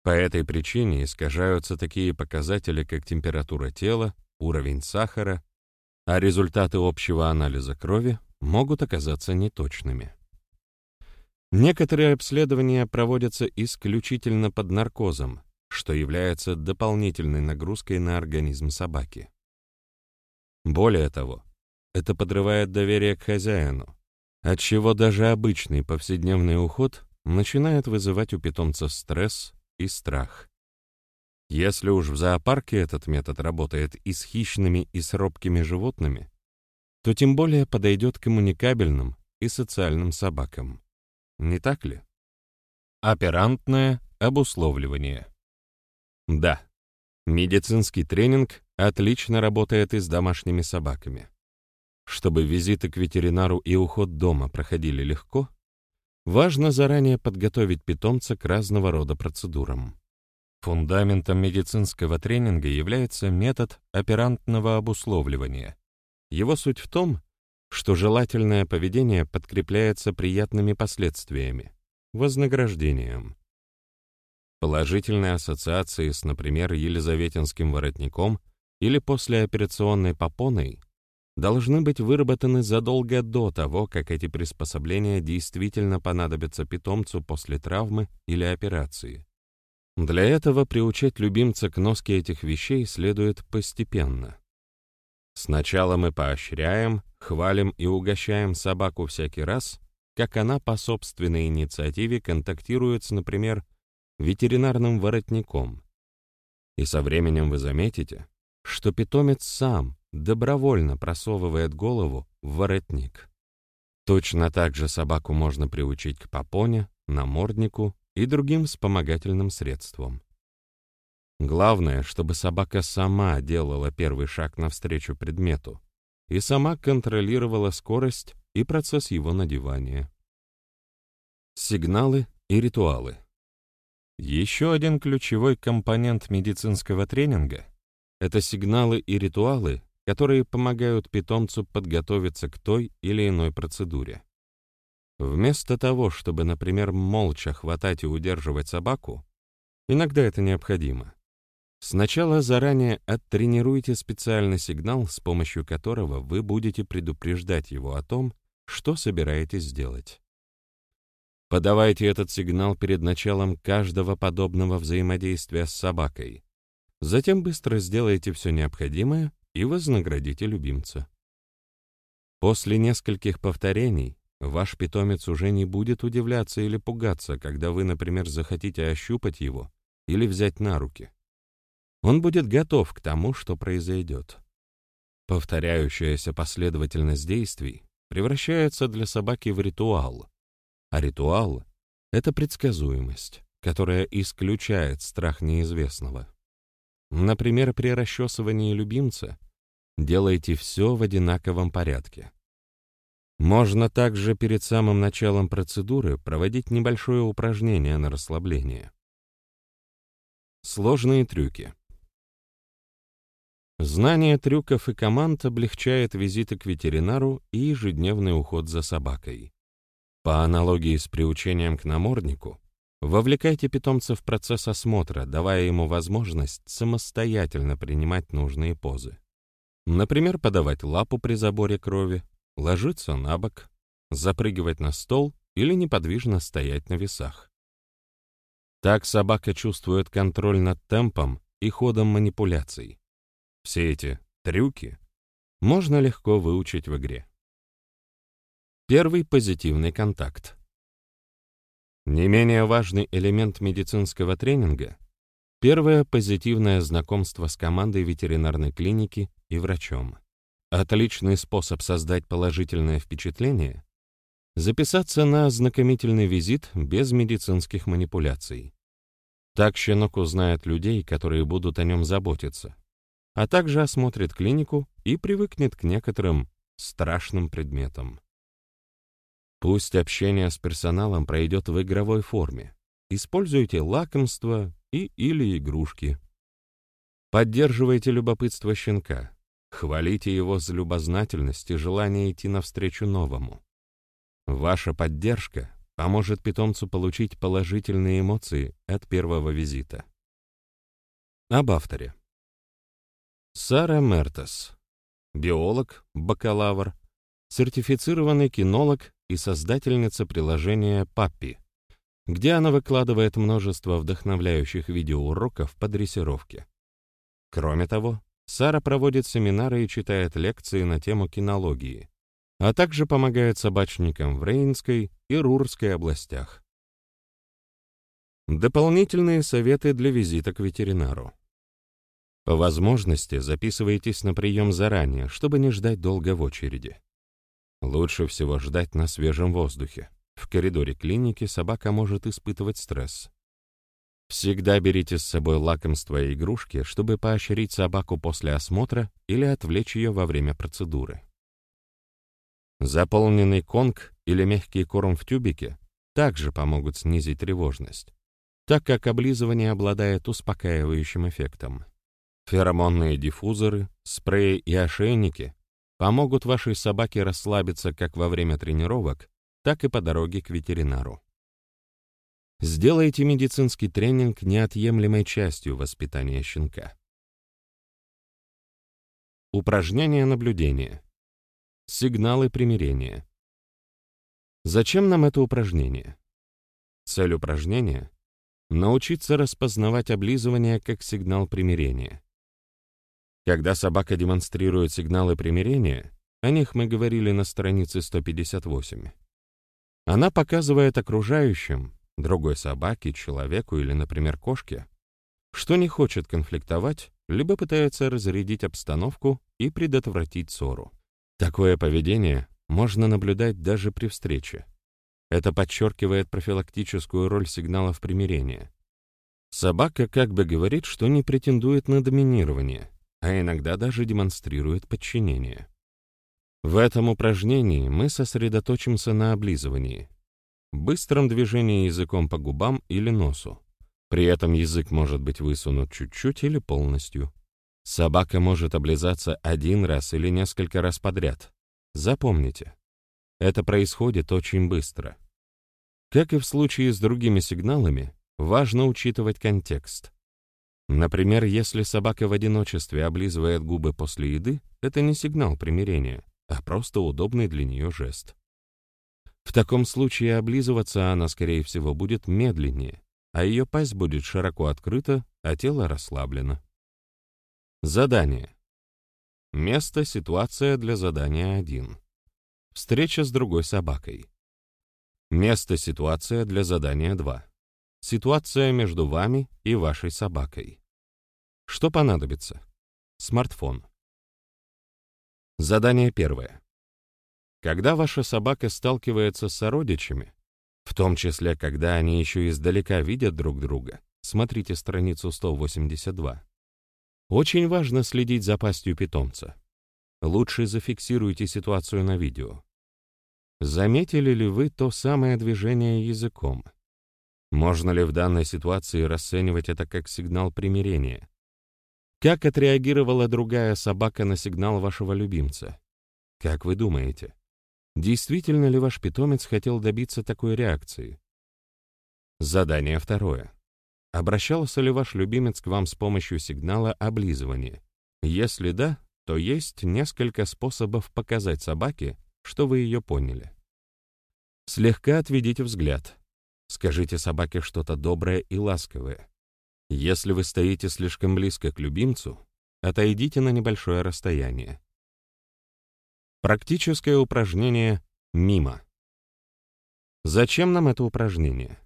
По этой причине искажаются такие показатели, как температура тела, уровень сахара, а результаты общего анализа крови могут оказаться неточными. Некоторые обследования проводятся исключительно под наркозом, что является дополнительной нагрузкой на организм собаки. Более того, это подрывает доверие к хозяину, отчего даже обычный повседневный уход начинает вызывать у питомца стресс и страх. Если уж в зоопарке этот метод работает и с хищными, и с робкими животными, то тем более подойдет коммуникабельным и социальным собакам. Не так ли? Оперантное обусловливание. Да, медицинский тренинг отлично работает и с домашними собаками. Чтобы визиты к ветеринару и уход дома проходили легко, важно заранее подготовить питомца к разного рода процедурам. Фундаментом медицинского тренинга является метод оперантного обусловливания. Его суть в том, что желательное поведение подкрепляется приятными последствиями, вознаграждением. Положительные ассоциации с, например, елизаветинским воротником или послеоперационной попоной должны быть выработаны задолго до того, как эти приспособления действительно понадобятся питомцу после травмы или операции. Для этого приучать любимца к носке этих вещей следует постепенно. Сначала мы поощряем, хвалим и угощаем собаку всякий раз, как она по собственной инициативе контактирует с, например, ветеринарным воротником. И со временем вы заметите, что питомец сам добровольно просовывает голову в воротник. Точно так же собаку можно приучить к попоне, наморднику и другим вспомогательным средствам. Главное, чтобы собака сама делала первый шаг навстречу предмету и сама контролировала скорость и процесс его надевания. Сигналы и ритуалы. Еще один ключевой компонент медицинского тренинга — это сигналы и ритуалы, которые помогают питомцу подготовиться к той или иной процедуре. Вместо того, чтобы, например, молча хватать и удерживать собаку, иногда это необходимо, Сначала заранее оттренируйте специальный сигнал, с помощью которого вы будете предупреждать его о том, что собираетесь сделать. Подавайте этот сигнал перед началом каждого подобного взаимодействия с собакой. Затем быстро сделайте все необходимое и вознаградите любимца. После нескольких повторений ваш питомец уже не будет удивляться или пугаться, когда вы, например, захотите ощупать его или взять на руки. Он будет готов к тому, что произойдет. Повторяющаяся последовательность действий превращается для собаки в ритуал, а ритуал — это предсказуемость, которая исключает страх неизвестного. Например, при расчесывании любимца делайте все в одинаковом порядке. Можно также перед самым началом процедуры проводить небольшое упражнение на расслабление. Сложные трюки. Знание трюков и команд облегчает визиты к ветеринару и ежедневный уход за собакой. По аналогии с приучением к наморднику, вовлекайте питомца в процесс осмотра, давая ему возможность самостоятельно принимать нужные позы. Например, подавать лапу при заборе крови, ложиться на бок, запрыгивать на стол или неподвижно стоять на весах. Так собака чувствует контроль над темпом и ходом манипуляций. Все эти трюки можно легко выучить в игре. Первый позитивный контакт. Не менее важный элемент медицинского тренинга — первое позитивное знакомство с командой ветеринарной клиники и врачом. Отличный способ создать положительное впечатление — записаться на ознакомительный визит без медицинских манипуляций. Так щенок узнает людей, которые будут о нем заботиться, а также осмотрит клинику и привыкнет к некоторым страшным предметам. Пусть общение с персоналом пройдет в игровой форме. Используйте лакомства и или игрушки. Поддерживайте любопытство щенка. Хвалите его за любознательность и желание идти навстречу новому. Ваша поддержка поможет питомцу получить положительные эмоции от первого визита. Об авторе. Сара Мертес. Биолог, бакалавр, сертифицированный кинолог и создательница приложения Паппи, где она выкладывает множество вдохновляющих видеоуроков по дрессировке. Кроме того, Сара проводит семинары и читает лекции на тему кинологии, а также помогает собачникам в Рейнской и Рурской областях. Дополнительные советы для визита к ветеринару. По возможности записывайтесь на прием заранее, чтобы не ждать долго в очереди. Лучше всего ждать на свежем воздухе. В коридоре клиники собака может испытывать стресс. Всегда берите с собой лакомства и игрушки, чтобы поощрить собаку после осмотра или отвлечь ее во время процедуры. Заполненный конг или мягкий корм в тюбике также помогут снизить тревожность, так как облизывание обладает успокаивающим эффектом. Феромонные диффузоры, спреи и ошейники помогут вашей собаке расслабиться как во время тренировок, так и по дороге к ветеринару. Сделайте медицинский тренинг неотъемлемой частью воспитания щенка. Упражнение наблюдения. Сигналы примирения. Зачем нам это упражнение? Цель упражнения — научиться распознавать облизывание как сигнал примирения. Когда собака демонстрирует сигналы примирения, о них мы говорили на странице 158, она показывает окружающим, другой собаке, человеку или, например, кошке, что не хочет конфликтовать, либо пытается разрядить обстановку и предотвратить ссору. Такое поведение можно наблюдать даже при встрече. Это подчеркивает профилактическую роль сигналов примирения. Собака как бы говорит, что не претендует на доминирование, а иногда даже демонстрирует подчинение. В этом упражнении мы сосредоточимся на облизывании, быстром движении языком по губам или носу. При этом язык может быть высунут чуть-чуть или полностью. Собака может облизаться один раз или несколько раз подряд. Запомните, это происходит очень быстро. Как и в случае с другими сигналами, важно учитывать контекст. Например, если собака в одиночестве облизывает губы после еды, это не сигнал примирения, а просто удобный для нее жест. В таком случае облизываться она, скорее всего, будет медленнее, а ее пасть будет широко открыта, а тело расслаблено. Задание. Место, ситуация для задания 1. Встреча с другой собакой. Место, ситуация для задания 2. Ситуация между вами и вашей собакой. Что понадобится? Смартфон. Задание первое. Когда ваша собака сталкивается с сородичами, в том числе, когда они еще издалека видят друг друга, смотрите страницу 182, очень важно следить за пастью питомца. Лучше зафиксируйте ситуацию на видео. Заметили ли вы то самое движение языком? Можно ли в данной ситуации расценивать это как сигнал примирения? Как отреагировала другая собака на сигнал вашего любимца? Как вы думаете, действительно ли ваш питомец хотел добиться такой реакции? Задание второе. Обращался ли ваш любимец к вам с помощью сигнала облизывания? Если да, то есть несколько способов показать собаке, что вы ее поняли. Слегка отведите взгляд. Скажите собаке что-то доброе и ласковое. Если вы стоите слишком близко к любимцу, отойдите на небольшое расстояние. Практическое упражнение «Мимо». Зачем нам это упражнение?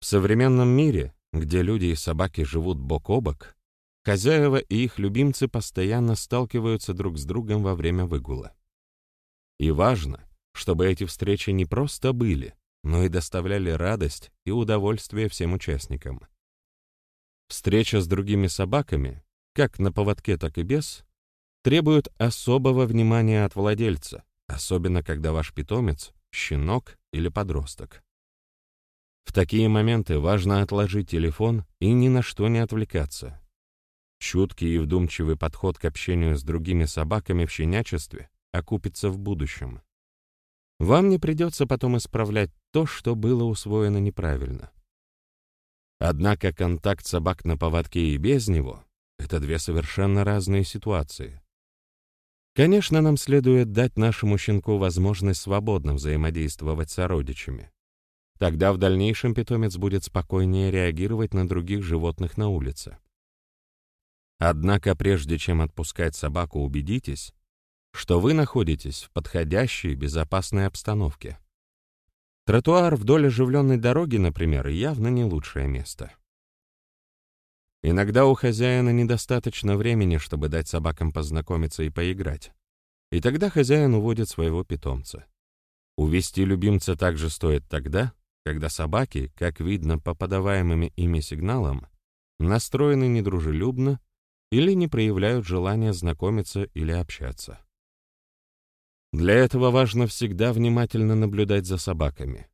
В современном мире, где люди и собаки живут бок о бок, хозяева и их любимцы постоянно сталкиваются друг с другом во время выгула. И важно, чтобы эти встречи не просто были, но и доставляли радость и удовольствие всем участникам. Встреча с другими собаками, как на поводке, так и без, требует особого внимания от владельца, особенно когда ваш питомец — щенок или подросток. В такие моменты важно отложить телефон и ни на что не отвлекаться. Чуткий и вдумчивый подход к общению с другими собаками в щенячестве окупится в будущем. Вам не придется потом исправлять то, что было усвоено неправильно. Однако контакт собак на поводке и без него — это две совершенно разные ситуации. Конечно, нам следует дать нашему щенку возможность свободно взаимодействовать с сородичами. Тогда в дальнейшем питомец будет спокойнее реагировать на других животных на улице. Однако прежде чем отпускать собаку, убедитесь, что вы находитесь в подходящей безопасной обстановке. Тротуар вдоль оживленной дороги, например, явно не лучшее место. Иногда у хозяина недостаточно времени, чтобы дать собакам познакомиться и поиграть. И тогда хозяин уводит своего питомца. Увести любимца также стоит тогда, когда собаки, как видно по подаваемым ими сигналам, настроены недружелюбно или не проявляют желания знакомиться или общаться. Для этого важно всегда внимательно наблюдать за собаками.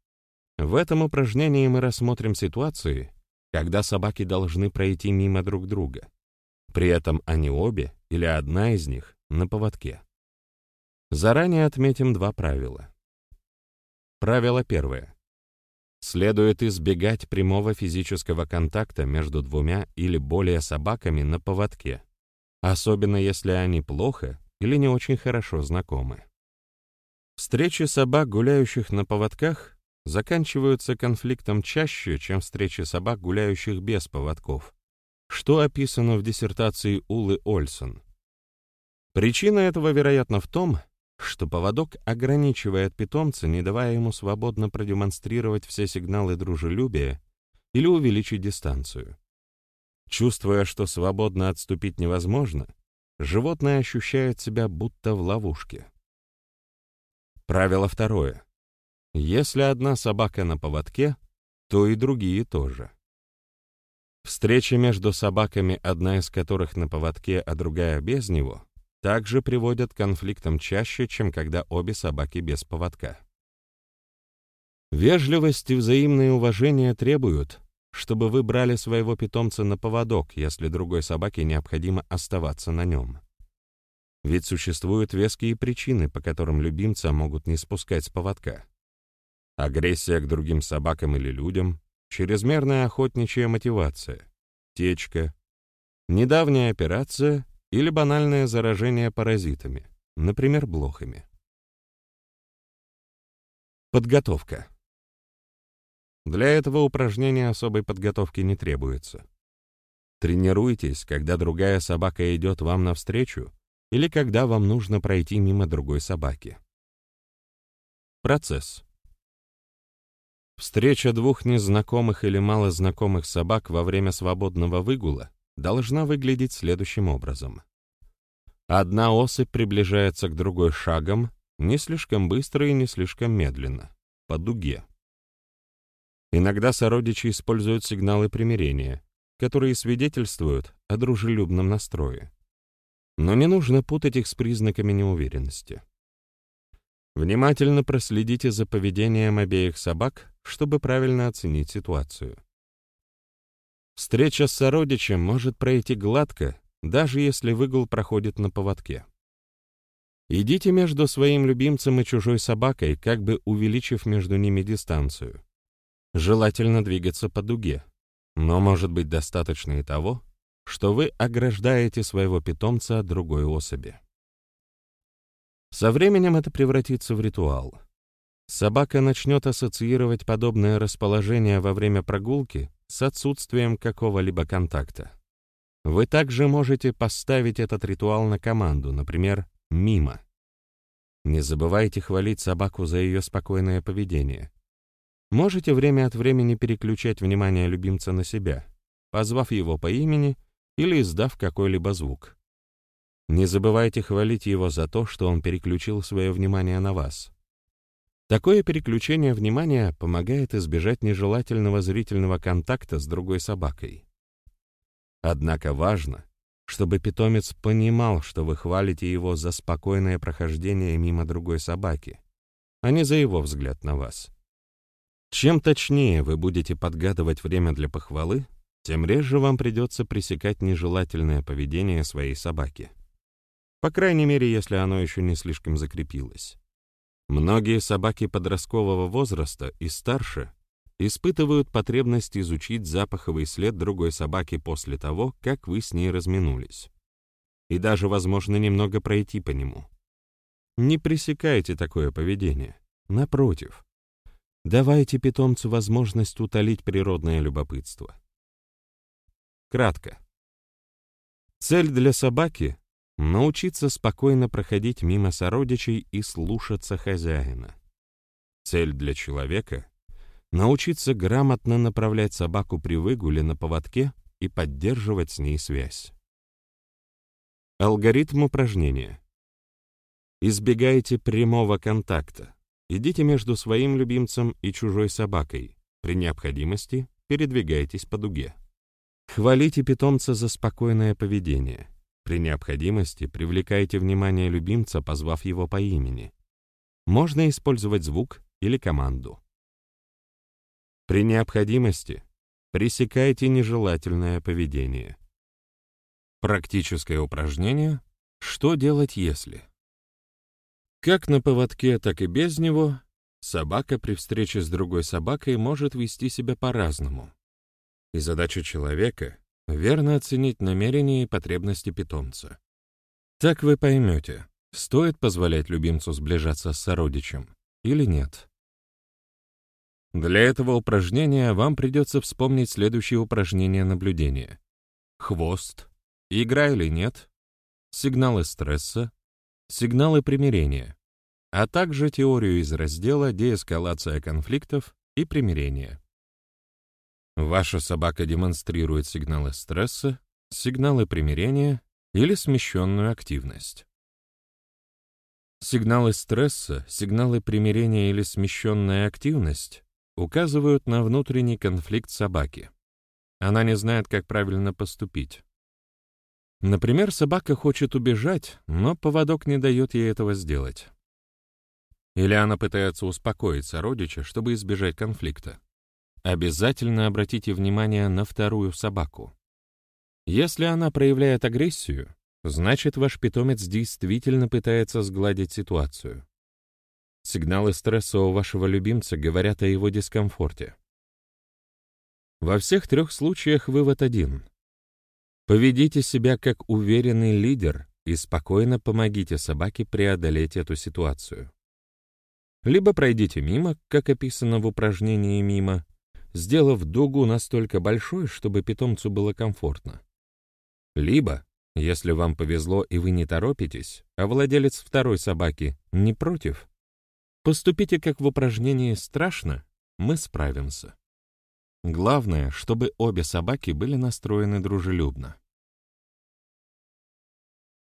В этом упражнении мы рассмотрим ситуации, когда собаки должны пройти мимо друг друга. При этом они обе или одна из них на поводке. Заранее отметим два правила. Правило первое. Следует избегать прямого физического контакта между двумя или более собаками на поводке, особенно если они плохо или не очень хорошо знакомы. Встречи собак, гуляющих на поводках, заканчиваются конфликтом чаще, чем встречи собак, гуляющих без поводков, что описано в диссертации Улы Ольсон. Причина этого, вероятно, в том, что поводок ограничивает питомца, не давая ему свободно продемонстрировать все сигналы дружелюбия или увеличить дистанцию. Чувствуя, что свободно отступить невозможно, животное ощущает себя будто в ловушке. Правило второе. Если одна собака на поводке, то и другие тоже. Встреча между собаками, одна из которых на поводке, а другая без него, также приводят к конфликтам чаще, чем когда обе собаки без поводка. Вежливость и взаимное уважение требуют, чтобы вы брали своего питомца на поводок, если другой собаке необходимо оставаться на нем. Ведь существуют веские причины, по которым любимца могут не спускать с поводка. Агрессия к другим собакам или людям, чрезмерная охотничья мотивация, течка, недавняя операция или банальное заражение паразитами, например, блохами. Подготовка. Для этого упражнения особой подготовки не требуется. Тренируйтесь, когда другая собака идет вам навстречу или когда вам нужно пройти мимо другой собаки. Процесс. Встреча двух незнакомых или малознакомых собак во время свободного выгула должна выглядеть следующим образом. Одна особь приближается к другой шагом, не слишком быстро и не слишком медленно, по дуге. Иногда сородичи используют сигналы примирения, которые свидетельствуют о дружелюбном настрое. Но не нужно путать их с признаками неуверенности. Внимательно проследите за поведением обеих собак, чтобы правильно оценить ситуацию. Встреча с сородичем может пройти гладко, даже если выгул проходит на поводке. Идите между своим любимцем и чужой собакой, как бы увеличив между ними дистанцию. Желательно двигаться по дуге, но может быть достаточно и того, что вы ограждаете своего питомца от другой особи. Со временем это превратится в ритуал. Собака начнет ассоциировать подобное расположение во время прогулки с отсутствием какого-либо контакта. Вы также можете поставить этот ритуал на команду, например, «мимо». Не забывайте хвалить собаку за ее спокойное поведение. Можете время от времени переключать внимание любимца на себя, позвав его по имени или издав какой-либо звук. Не забывайте хвалить его за то, что он переключил свое внимание на вас. Такое переключение внимания помогает избежать нежелательного зрительного контакта с другой собакой. Однако важно, чтобы питомец понимал, что вы хвалите его за спокойное прохождение мимо другой собаки, а не за его взгляд на вас. Чем точнее вы будете подгадывать время для похвалы, тем реже вам придется пресекать нежелательное поведение своей собаки. По крайней мере, если оно еще не слишком закрепилось. Многие собаки подросткового возраста и старше испытывают потребность изучить запаховый след другой собаки после того, как вы с ней разминулись. И даже, возможно, немного пройти по нему. Не пресекайте такое поведение. Напротив, давайте питомцу возможность утолить природное любопытство. Кратко. Цель для собаки — научиться спокойно проходить мимо сородичей и слушаться хозяина. Цель для человека — научиться грамотно направлять собаку при выгуле на поводке и поддерживать с ней связь. Алгоритм упражнения. Избегайте прямого контакта. Идите между своим любимцем и чужой собакой. При необходимости передвигайтесь по дуге. Хвалите питомца за спокойное поведение. При необходимости привлекайте внимание любимца, позвав его по имени. Можно использовать звук или команду. При необходимости пресекайте нежелательное поведение. Практическое упражнение «Что делать если?». Как на поводке, так и без него собака при встрече с другой собакой может вести себя по-разному и задача человека — верно оценить намерения и потребности питомца. Так вы поймете, стоит позволять любимцу сближаться с сородичем или нет. Для этого упражнения вам придется вспомнить следующие упражнения наблюдения. Хвост, игра или нет, сигналы стресса, сигналы примирения, а также теорию из раздела «Деэскалация конфликтов и примирение». Ваша собака демонстрирует сигналы стресса, сигналы примирения или смещенную активность. Сигналы стресса, сигналы примирения или смещенная активность указывают на внутренний конфликт собаки. Она не знает, как правильно поступить. Например, собака хочет убежать, но поводок не дает ей этого сделать. Или она пытается успокоить сородича, чтобы избежать конфликта. Обязательно обратите внимание на вторую собаку. Если она проявляет агрессию, значит ваш питомец действительно пытается сгладить ситуацию. Сигналы стресса у вашего любимца говорят о его дискомфорте. Во всех трех случаях вывод один. Поведите себя как уверенный лидер и спокойно помогите собаке преодолеть эту ситуацию. Либо пройдите мимо, как описано в упражнении «Мимо», сделав дугу настолько большой, чтобы питомцу было комфортно. Либо, если вам повезло и вы не торопитесь, а владелец второй собаки не против, поступите как в упражнении «Страшно», мы справимся. Главное, чтобы обе собаки были настроены дружелюбно.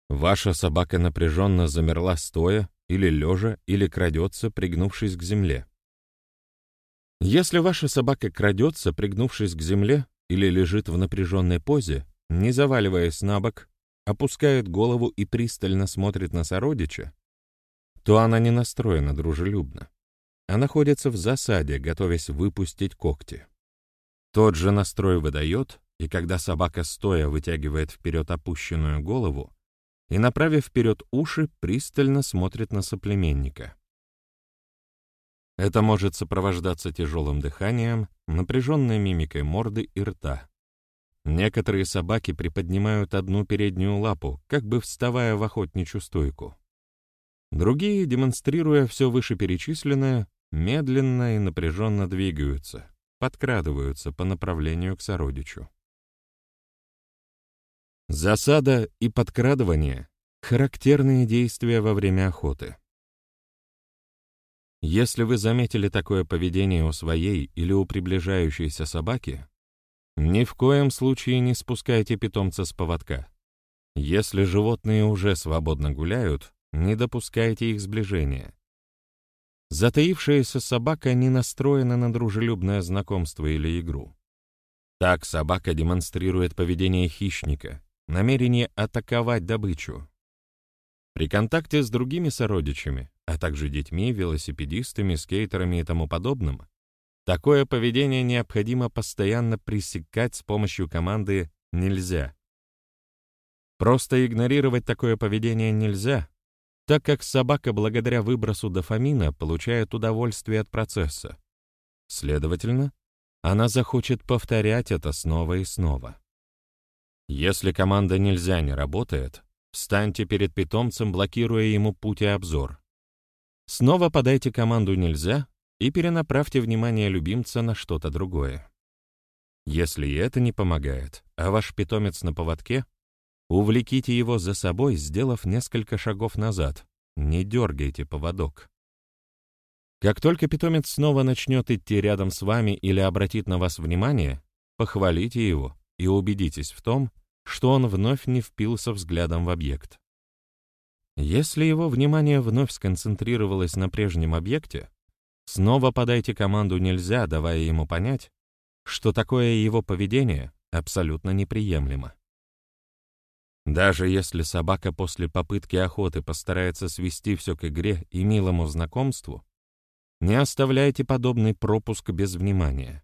Ваша собака напряженно замерла стоя, или лежа, или крадется, пригнувшись к земле. Если ваша собака крадется, пригнувшись к земле, или лежит в напряженной позе, не заваливаясь на бок, опускает голову и пристально смотрит на сородича, то она не настроена дружелюбно, а находится в засаде, готовясь выпустить когти. Тот же настрой выдает, и когда собака стоя вытягивает вперед опущенную голову и, направив вперед уши, пристально смотрит на соплеменника. Это может сопровождаться тяжелым дыханием, напряженной мимикой морды и рта. Некоторые собаки приподнимают одну переднюю лапу, как бы вставая в охотничью стойку. Другие, демонстрируя все вышеперечисленное, медленно и напряженно двигаются, подкрадываются по направлению к сородичу. Засада и подкрадывание — характерные действия во время охоты. Если вы заметили такое поведение у своей или у приближающейся собаки, ни в коем случае не спускайте питомца с поводка. Если животные уже свободно гуляют, не допускайте их сближения. Затаившаяся собака не настроена на дружелюбное знакомство или игру. Так собака демонстрирует поведение хищника, намерение атаковать добычу. При контакте с другими сородичами, а также детьми, велосипедистами, скейтерами и тому подобным, Такое поведение необходимо постоянно пресекать с помощью команды «нельзя». Просто игнорировать такое поведение нельзя, так как собака благодаря выбросу дофамина получает удовольствие от процесса. Следовательно, она захочет повторять это снова и снова. Если команда «нельзя» не работает, встаньте перед питомцем, блокируя ему путь и обзор. Снова подайте команду «нельзя», и перенаправьте внимание любимца на что-то другое. Если и это не помогает, а ваш питомец на поводке, увлеките его за собой, сделав несколько шагов назад. Не дергайте поводок. Как только питомец снова начнет идти рядом с вами или обратит на вас внимание, похвалите его и убедитесь в том, что он вновь не впился взглядом в объект. Если его внимание вновь сконцентрировалось на прежнем объекте, Снова подайте команду «нельзя», давая ему понять, что такое его поведение абсолютно неприемлемо. Даже если собака после попытки охоты постарается свести все к игре и милому знакомству, не оставляйте подобный пропуск без внимания.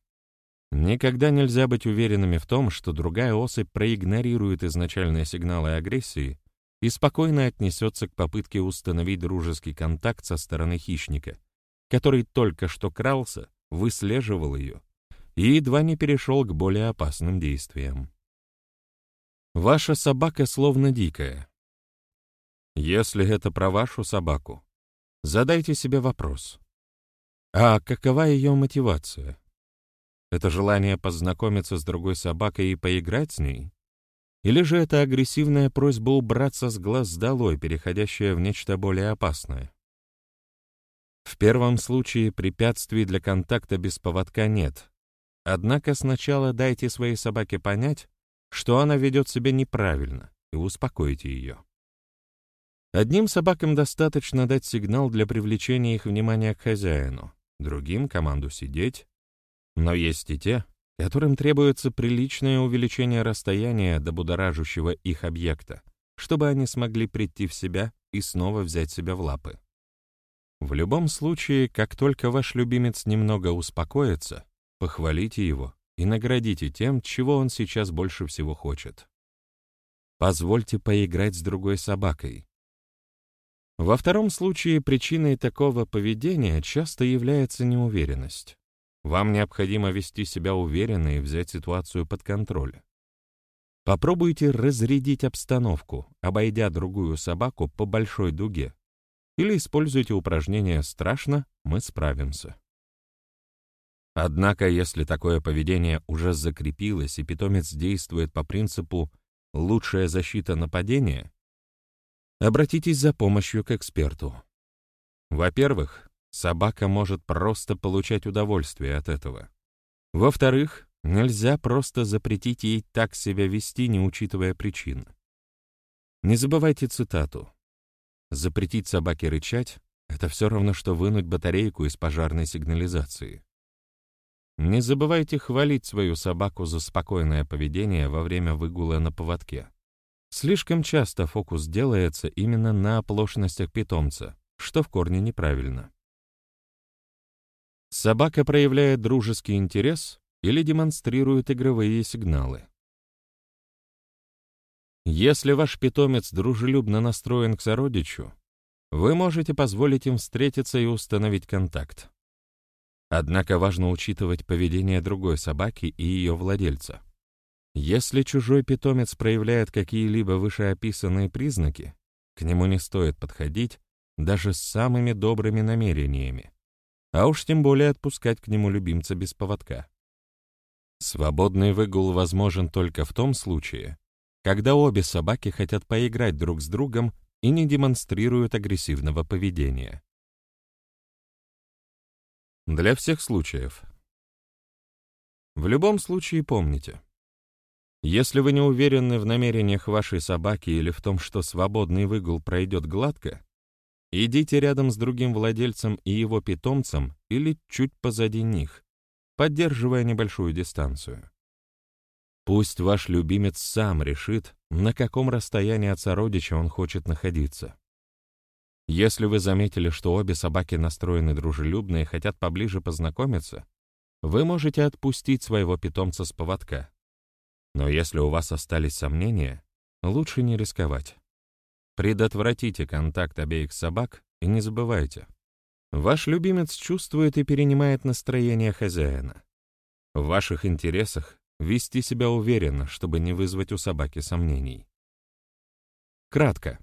Никогда нельзя быть уверенными в том, что другая особь проигнорирует изначальные сигналы агрессии и спокойно отнесется к попытке установить дружеский контакт со стороны хищника, который только что крался, выслеживал ее и едва не перешел к более опасным действиям. Ваша собака словно дикая. Если это про вашу собаку, задайте себе вопрос. А какова ее мотивация? Это желание познакомиться с другой собакой и поиграть с ней? Или же это агрессивная просьба убраться с глаз долой, переходящая в нечто более опасное? В первом случае препятствий для контакта без поводка нет. Однако сначала дайте своей собаке понять, что она ведет себя неправильно, и успокойте ее. Одним собакам достаточно дать сигнал для привлечения их внимания к хозяину, другим — команду сидеть. Но есть и те, которым требуется приличное увеличение расстояния до будоражащего их объекта, чтобы они смогли прийти в себя и снова взять себя в лапы. В любом случае, как только ваш любимец немного успокоится, похвалите его и наградите тем, чего он сейчас больше всего хочет. Позвольте поиграть с другой собакой. Во втором случае причиной такого поведения часто является неуверенность. Вам необходимо вести себя уверенно и взять ситуацию под контроль. Попробуйте разрядить обстановку, обойдя другую собаку по большой дуге. Или используйте упражнение «Страшно, мы справимся». Однако, если такое поведение уже закрепилось и питомец действует по принципу «лучшая защита нападения», обратитесь за помощью к эксперту. Во-первых, собака может просто получать удовольствие от этого. Во-вторых, нельзя просто запретить ей так себя вести, не учитывая причин. Не забывайте цитату. «Запретить собаке рычать — это все равно, что вынуть батарейку из пожарной сигнализации». Не забывайте хвалить свою собаку за спокойное поведение во время выгула на поводке. Слишком часто фокус делается именно на оплошностях питомца, что в корне неправильно. Собака проявляет дружеский интерес или демонстрирует игровые сигналы. Если ваш питомец дружелюбно настроен к сородичу, вы можете позволить им встретиться и установить контакт. Однако важно учитывать поведение другой собаки и ее владельца. Если чужой питомец проявляет какие-либо вышеописанные признаки, к нему не стоит подходить даже с самыми добрыми намерениями, а уж тем более отпускать к нему любимца без поводка. Свободный выгул возможен только в том случае, когда обе собаки хотят поиграть друг с другом и не демонстрируют агрессивного поведения. Для всех случаев. В любом случае помните, если вы не уверены в намерениях вашей собаки или в том, что свободный выгул пройдет гладко, идите рядом с другим владельцем и его питомцем или чуть позади них, поддерживая небольшую дистанцию. Пусть ваш любимец сам решит, на каком расстоянии от сородича он хочет находиться. Если вы заметили, что обе собаки настроены дружелюбно и хотят поближе познакомиться, вы можете отпустить своего питомца с поводка. Но если у вас остались сомнения, лучше не рисковать. Предотвратите контакт обеих собак и не забывайте. Ваш любимец чувствует и перенимает настроение хозяина. В ваших интересах вести себя уверенно, чтобы не вызвать у собаки сомнений. Кратко.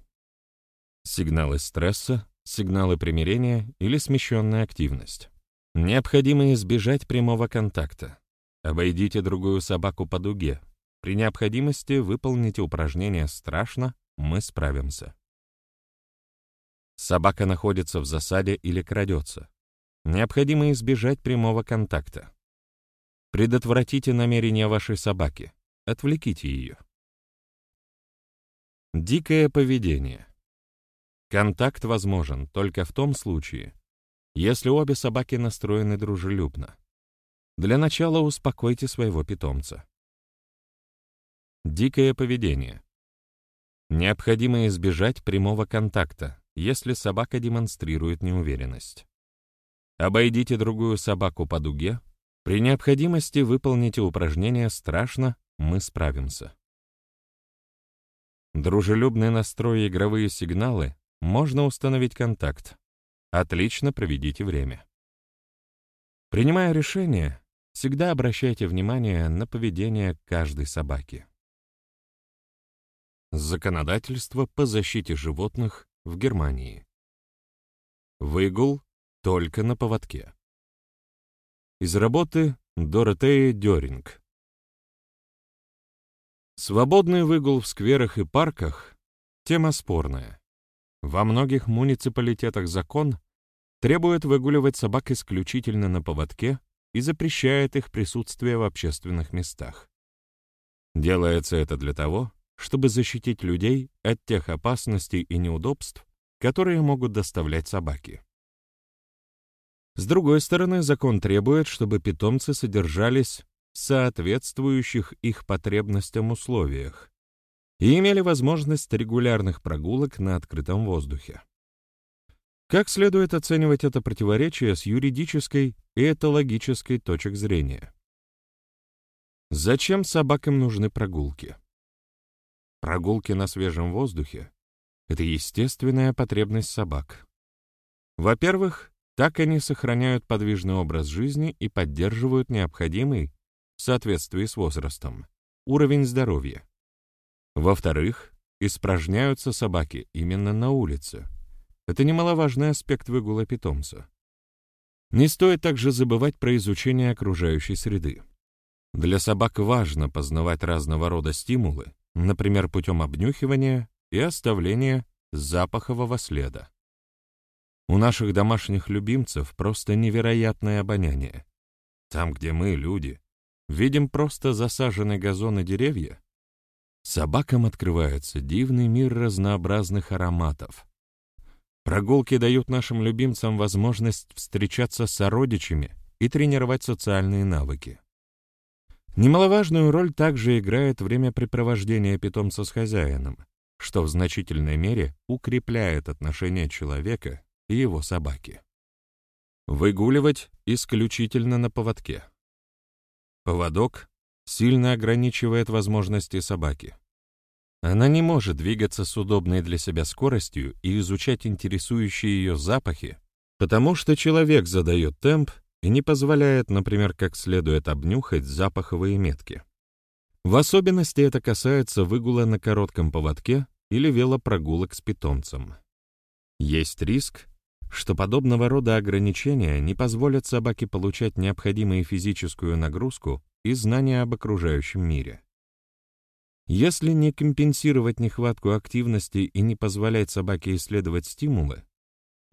Сигналы стресса, сигналы примирения или смещенная активность. Необходимо избежать прямого контакта. Обойдите другую собаку по дуге. При необходимости выполните упражнение «Страшно, мы справимся». Собака находится в засаде или крадется. Необходимо избежать прямого контакта. Предотвратите намерения вашей собаки. Отвлеките ее. Дикое поведение. Контакт возможен только в том случае, если обе собаки настроены дружелюбно. Для начала успокойте своего питомца. Дикое поведение. Необходимо избежать прямого контакта, если собака демонстрирует неуверенность. Обойдите другую собаку по дуге, при необходимости выполните упражнение «Страшно, мы справимся». Дружелюбный настрой и игровые сигналы можно установить контакт. Отлично проведите время. Принимая решение, всегда обращайте внимание на поведение каждой собаки. Законодательство по защите животных в Германии. Выгул только на поводке. Из работы Доротея Дёринг. Свободный выгул в скверах и парках — тема спорная. Во многих муниципалитетах закон требует выгуливать собак исключительно на поводке и запрещает их присутствие в общественных местах. Делается это для того, чтобы защитить людей от тех опасностей и неудобств, которые могут доставлять собаки. С другой стороны, закон требует, чтобы питомцы содержались в соответствующих их потребностям условиях, и имели возможность регулярных прогулок на открытом воздухе. Как следует оценивать это противоречие с юридической и этологической точек зрения? Зачем собакам нужны прогулки? Прогулки на свежем воздухе — это естественная потребность собак. Во-первых, так они сохраняют подвижный образ жизни и поддерживают необходимый, в соответствии с возрастом, уровень здоровья Во-вторых, испражняются собаки именно на улице. Это немаловажный аспект выгула питомца. Не стоит также забывать про изучение окружающей среды. Для собак важно познавать разного рода стимулы, например, путем обнюхивания и оставления запахового следа. У наших домашних любимцев просто невероятное обоняние. Там, где мы, люди, видим просто засаженный газон и деревья, собакам открывается дивный мир разнообразных ароматов. Прогулки дают нашим любимцам возможность встречаться с сородичами и тренировать социальные навыки. Немаловажную роль также играет времяпрепровождение питомца с хозяином, что в значительной мере укрепляет отношения человека и его собаки. Выгуливать исключительно на поводке. Поводок сильно ограничивает возможности собаки. Она не может двигаться с удобной для себя скоростью и изучать интересующие ее запахи, потому что человек задает темп и не позволяет, например, как следует обнюхать запаховые метки. В особенности это касается выгула на коротком поводке или велопрогулок с питомцем. Есть риск, что подобного рода ограничения не позволят собаке получать необходимую физическую нагрузку и знания об окружающем мире. Если не компенсировать нехватку активности и не позволять собаке исследовать стимулы,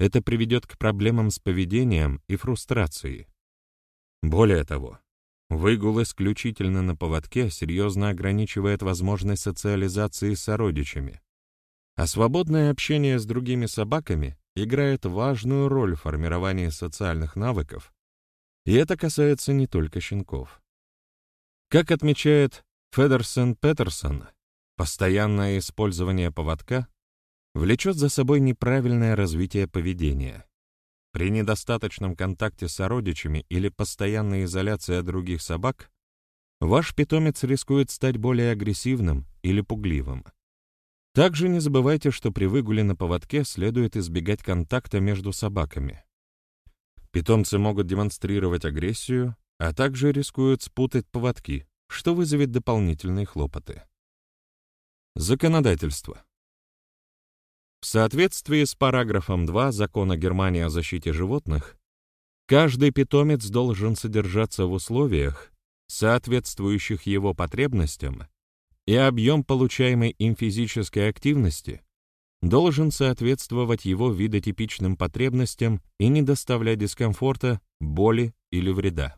это приведет к проблемам с поведением и фрустрацией. Более того, выгул исключительно на поводке серьезно ограничивает возможность социализации с сородичами, а свободное общение с другими собаками играет важную роль в формировании социальных навыков, и это касается не только щенков. Как отмечает Федерсон Петерсон, постоянное использование поводка влечет за собой неправильное развитие поведения. При недостаточном контакте с сородичами или постоянной изоляции от других собак ваш питомец рискует стать более агрессивным или пугливым. Также не забывайте, что при выгуле на поводке следует избегать контакта между собаками. Питомцы могут демонстрировать агрессию, а также рискуют спутать поводки, что вызовет дополнительные хлопоты. Законодательство. В соответствии с параграфом 2 Закона Германии о защите животных, каждый питомец должен содержаться в условиях, соответствующих его потребностям и объем получаемой им физической активности должен соответствовать его видотипичным потребностям и не доставлять дискомфорта, боли или вреда.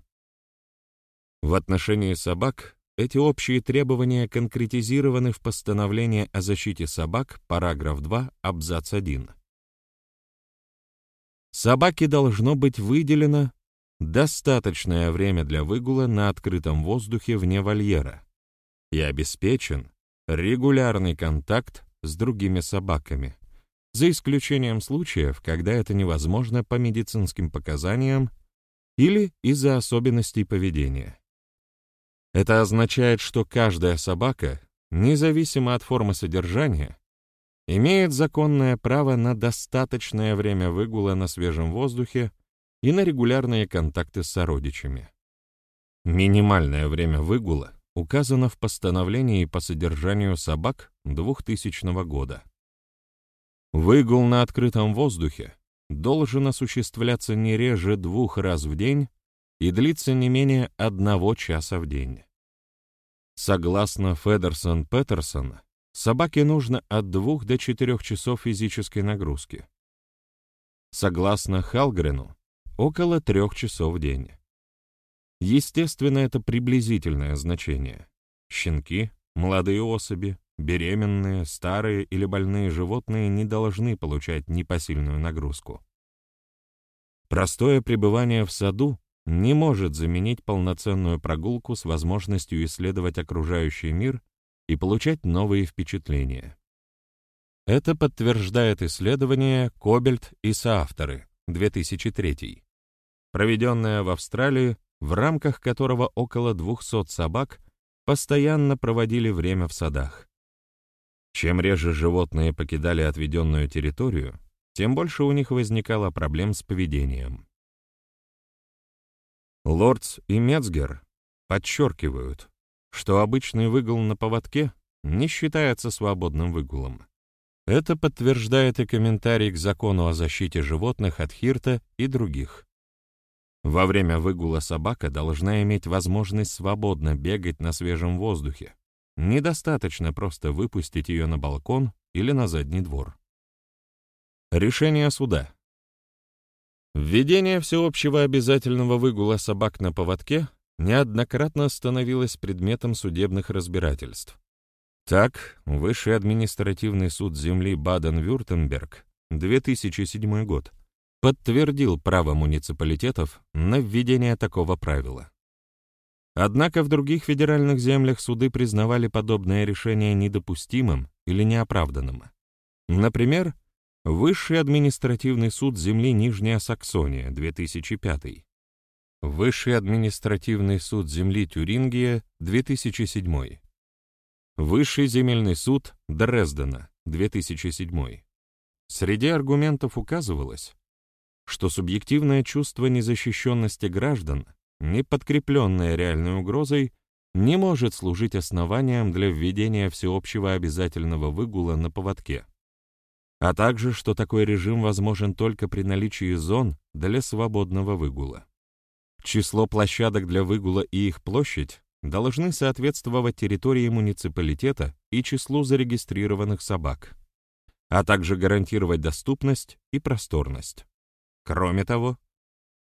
В отношении собак эти общие требования конкретизированы в постановлении о защите собак, параграф 2, абзац 1. Собаке должно быть выделено достаточное время для выгула на открытом воздухе вне вольера, и обеспечен регулярный контакт с другими собаками, за исключением случаев, когда это невозможно по медицинским показаниям или из-за особенностей поведения. Это означает, что каждая собака, независимо от формы содержания, имеет законное право на достаточное время выгула на свежем воздухе и на регулярные контакты с сородичами. Минимальное время выгула указано в постановлении по содержанию собак 2000 года. Выгул на открытом воздухе должен осуществляться не реже двух раз в день и длиться не менее одного часа в день. Согласно Федерсон-Петерсон, собаке нужно от двух до четырех часов физической нагрузки. Согласно Халгрену, около трех часов в день. Естественно, это приблизительное значение. Щенки, молодые особи, беременные, старые или больные животные не должны получать непосильную нагрузку. Простое пребывание в саду не может заменить полноценную прогулку с возможностью исследовать окружающий мир и получать новые впечатления. Это подтверждает исследование Кобельт и соавторы 2003, проведенное в Австралии в рамках которого около 200 собак постоянно проводили время в садах. Чем реже животные покидали отведенную территорию, тем больше у них возникало проблем с поведением. Лордс и Мецгер подчеркивают, что обычный выгул на поводке не считается свободным выгулом. Это подтверждает и комментарий к закону о защите животных от Хирта и других. Во время выгула собака должна иметь возможность свободно бегать на свежем воздухе. Недостаточно просто выпустить ее на балкон или на задний двор. Решение суда. Введение всеобщего обязательного выгула собак на поводке неоднократно становилось предметом судебных разбирательств. Так, Высший административный суд земли Баден-Вюртемберг, 2007 год, подтвердил право муниципалитетов на введение такого правила. Однако в других федеральных землях суды признавали подобное решение недопустимым или неоправданным. Например, Высший административный суд земли Нижняя Саксония, 2005. Высший административный суд земли Тюрингия, 2007. Высший земельный суд Дрездена, 2007. Среди аргументов указывалось, что субъективное чувство незащищенности граждан, не подкрепленное реальной угрозой, не может служить основанием для введения всеобщего обязательного выгула на поводке, а также, что такой режим возможен только при наличии зон для свободного выгула. Число площадок для выгула и их площадь должны соответствовать территории муниципалитета и числу зарегистрированных собак, а также гарантировать доступность и просторность. Кроме того,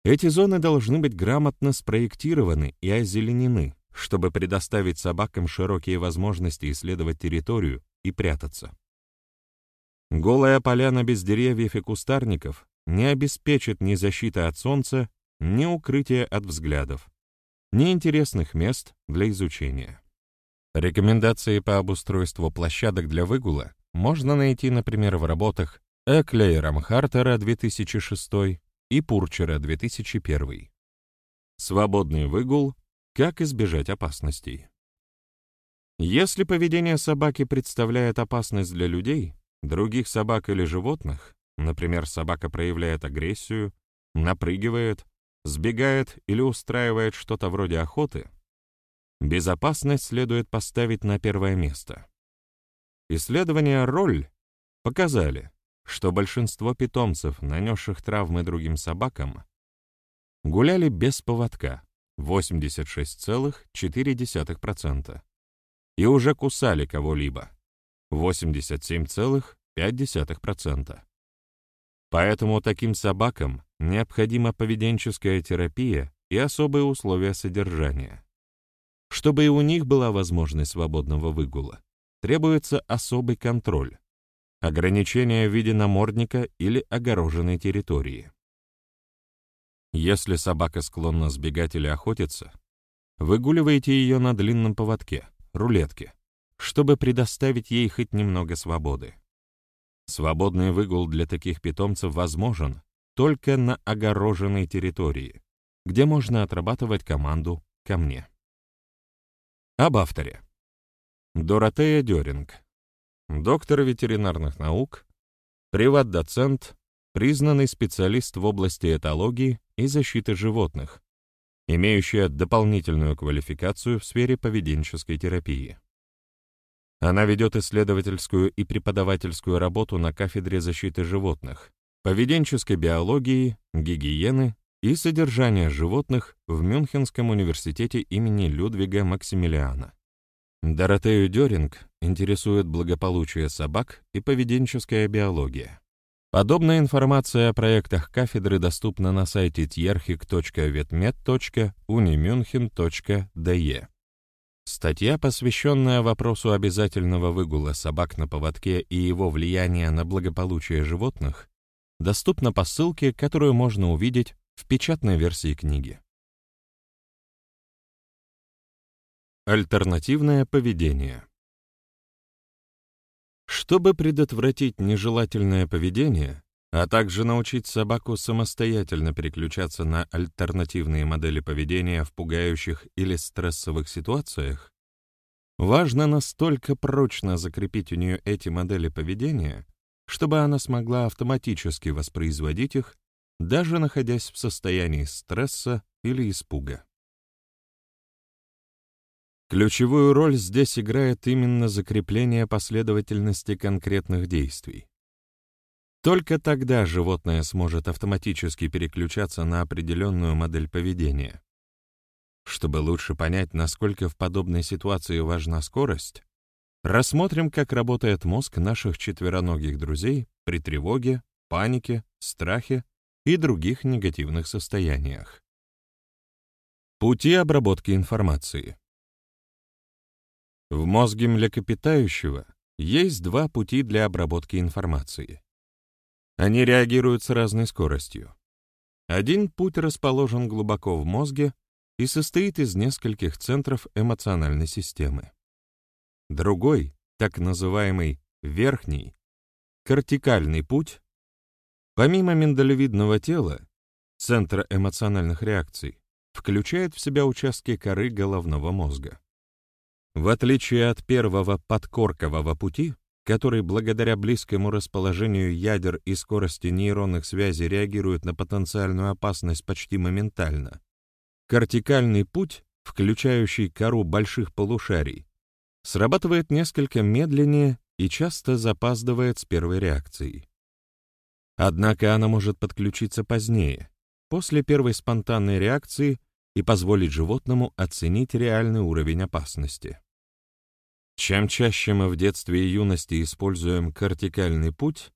эти зоны должны быть грамотно спроектированы и озеленены, чтобы предоставить собакам широкие возможности исследовать территорию и прятаться. Голая поляна без деревьев и кустарников не обеспечит ни защиты от солнца, ни укрытия от взглядов, ни интересных мест для изучения. Рекомендации по обустройству площадок для выгула можно найти, например, в работах Эклейра Мхартера 2006 и Пурчера 2001. Свободный выгул как избежать опасностей? Если поведение собаки представляет опасность для людей, других собак или животных, например, собака проявляет агрессию, напрыгивает, сбегает или устраивает что-то вроде охоты, безопасность следует поставить на первое место. Исследования роль показали, что большинство питомцев, нанесших травмы другим собакам, гуляли без поводка, 86,4%, и уже кусали кого-либо, 87,5%. Поэтому таким собакам необходима поведенческая терапия и особые условия содержания. Чтобы и у них была возможность свободного выгула, требуется особый контроль, ограничение в виде намордника или огороженной территории. Если собака склонна сбегать или охотиться, выгуливайте ее на длинном поводке, рулетке, чтобы предоставить ей хоть немного свободы. Свободный выгул для таких питомцев возможен только на огороженной территории, где можно отрабатывать команду «ко мне». Об авторе. Доротея Дёринг. Доктор ветеринарных наук, приват-доцент, признанный специалист в области этологии и защиты животных, имеющая дополнительную квалификацию в сфере поведенческой терапии. Она ведет исследовательскую и преподавательскую работу на кафедре защиты животных, поведенческой биологии, гигиены и содержания животных в Мюнхенском университете имени Людвига Максимилиана. Доротею Дёринг интересует благополучие собак и поведенческая биология. Подобная информация о проектах кафедры доступна на сайте tjerchik.vetmed.unimünchen.de. Статья, посвященная вопросу обязательного выгула собак на поводке и его влияния на благополучие животных, доступна по ссылке, которую можно увидеть в печатной версии книги. Альтернативное поведение Чтобы предотвратить нежелательное поведение, а также научить собаку самостоятельно переключаться на альтернативные модели поведения в пугающих или стрессовых ситуациях, важно настолько прочно закрепить у нее эти модели поведения, чтобы она смогла автоматически воспроизводить их, даже находясь в состоянии стресса или испуга. Ключевую роль здесь играет именно закрепление последовательности конкретных действий. Только тогда животное сможет автоматически переключаться на определенную модель поведения. Чтобы лучше понять, насколько в подобной ситуации важна скорость, рассмотрим, как работает мозг наших четвероногих друзей при тревоге, панике, страхе и других негативных состояниях. Пути обработки информации. В мозге млекопитающего есть два пути для обработки информации. Они реагируют с разной скоростью. Один путь расположен глубоко в мозге и состоит из нескольких центров эмоциональной системы. Другой, так называемый верхний, кортикальный путь, помимо миндалевидного тела, центра эмоциональных реакций, включает в себя участки коры головного мозга. В отличие от первого подкоркового пути, который благодаря близкому расположению ядер и скорости нейронных связей реагирует на потенциальную опасность почти моментально, кортикальный путь, включающий кору больших полушарий, срабатывает несколько медленнее и часто запаздывает с первой реакцией. Однако она может подключиться позднее, после первой спонтанной реакции и позволить животному оценить реальный уровень опасности. Чем чаще мы в детстве и юности используем кортикальный путь,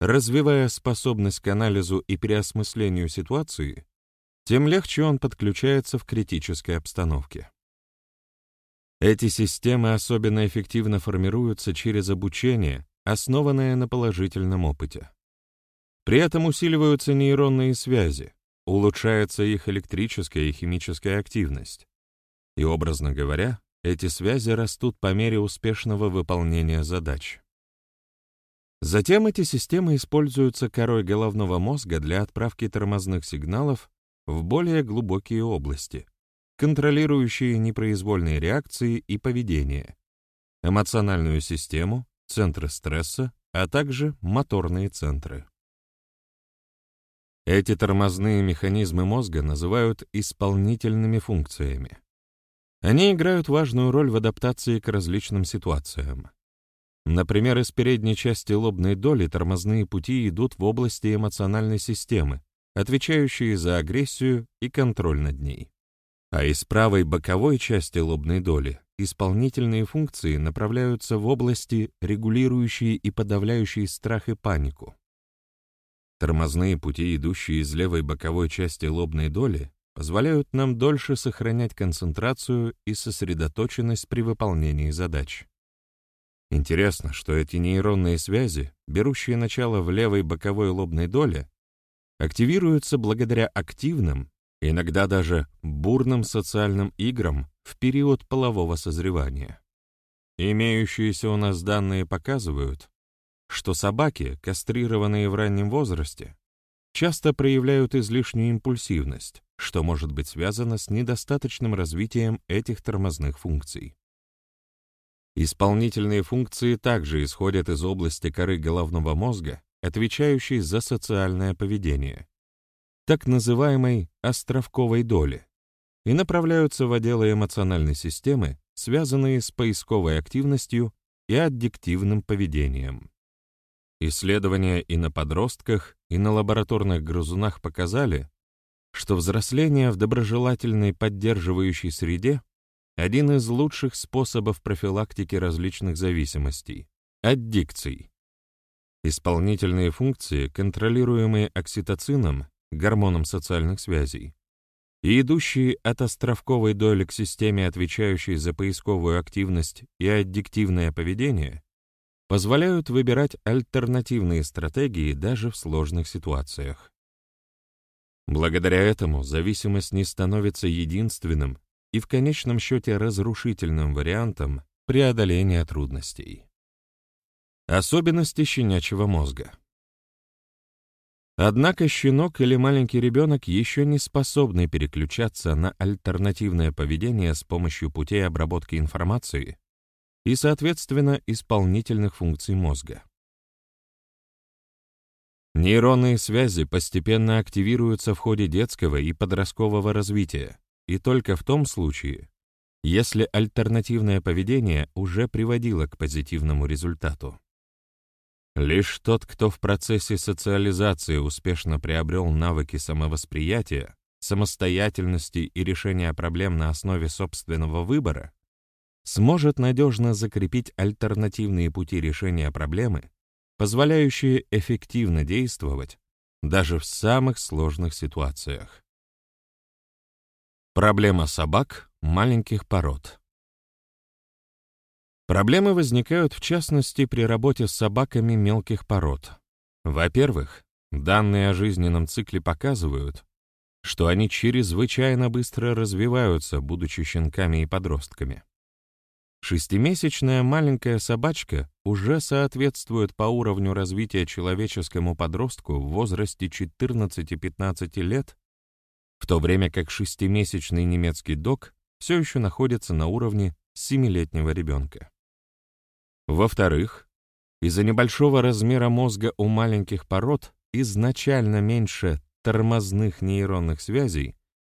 развивая способность к анализу и переосмыслению ситуации, тем легче он подключается в критической обстановке. Эти системы особенно эффективно формируются через обучение, основанное на положительном опыте. При этом усиливаются нейронные связи, улучшается их электрическая и химическая активность. И, образно говоря, эти связи растут по мере успешного выполнения задач. Затем эти системы используются корой головного мозга для отправки тормозных сигналов в более глубокие области, контролирующие непроизвольные реакции и поведение, эмоциональную систему, центры стресса, а также моторные центры. Эти тормозные механизмы мозга называют исполнительными функциями. Они играют важную роль в адаптации к различным ситуациям. Например, из передней части лобной доли тормозные пути идут в области эмоциональной системы, отвечающие за агрессию и контроль над ней. А из правой боковой части лобной доли исполнительные функции направляются в области, регулирующие и подавляющие страх и панику. Тормозные пути, идущие из левой боковой части лобной доли, позволяют нам дольше сохранять концентрацию и сосредоточенность при выполнении задач. Интересно, что эти нейронные связи, берущие начало в левой боковой лобной доле, активируются благодаря активным, иногда даже бурным социальным играм в период полового созревания. Имеющиеся у нас данные показывают, что собаки, кастрированные в раннем возрасте, часто проявляют излишнюю импульсивность, что может быть связано с недостаточным развитием этих тормозных функций. Исполнительные функции также исходят из области коры головного мозга, отвечающей за социальное поведение, так называемой островковой доли, и направляются в отделы эмоциональной системы, связанные с поисковой активностью и аддиктивным поведением. Исследования и на подростках, и на лабораторных грызунах показали, что взросление в доброжелательной поддерживающей среде – один из лучших способов профилактики различных зависимостей – аддикций. Исполнительные функции, контролируемые окситоцином, гормоном социальных связей, и идущие от островковой доли к системе, отвечающей за поисковую активность и аддиктивное поведение, позволяют выбирать альтернативные стратегии даже в сложных ситуациях. Благодаря этому зависимость не становится единственным и в конечном счете разрушительным вариантом преодоления трудностей. Особенности щенячьего мозга. Однако щенок или маленький ребенок еще не способны переключаться на альтернативное поведение с помощью путей обработки информации и, соответственно, исполнительных функций мозга. Нейронные связи постепенно активируются в ходе детского и подросткового развития, и только в том случае, если альтернативное поведение уже приводило к позитивному результату. Лишь тот, кто в процессе социализации успешно приобрел навыки самовосприятия, самостоятельности и решения проблем на основе собственного выбора, сможет надежно закрепить альтернативные пути решения проблемы, позволяющие эффективно действовать даже в самых сложных ситуациях. Проблема собак маленьких пород. Проблемы возникают в частности при работе с собаками мелких пород. Во-первых, данные о жизненном цикле показывают, что они чрезвычайно быстро развиваются, будучи щенками и подростками. Шестимесячная маленькая собачка уже соответствует по уровню развития человеческому подростку в возрасте 14-15 лет, в то время как шестимесячный немецкий дог все еще находится на уровне семилетнего ребенка. Во-вторых, из-за небольшого размера мозга у маленьких пород изначально меньше тормозных нейронных связей,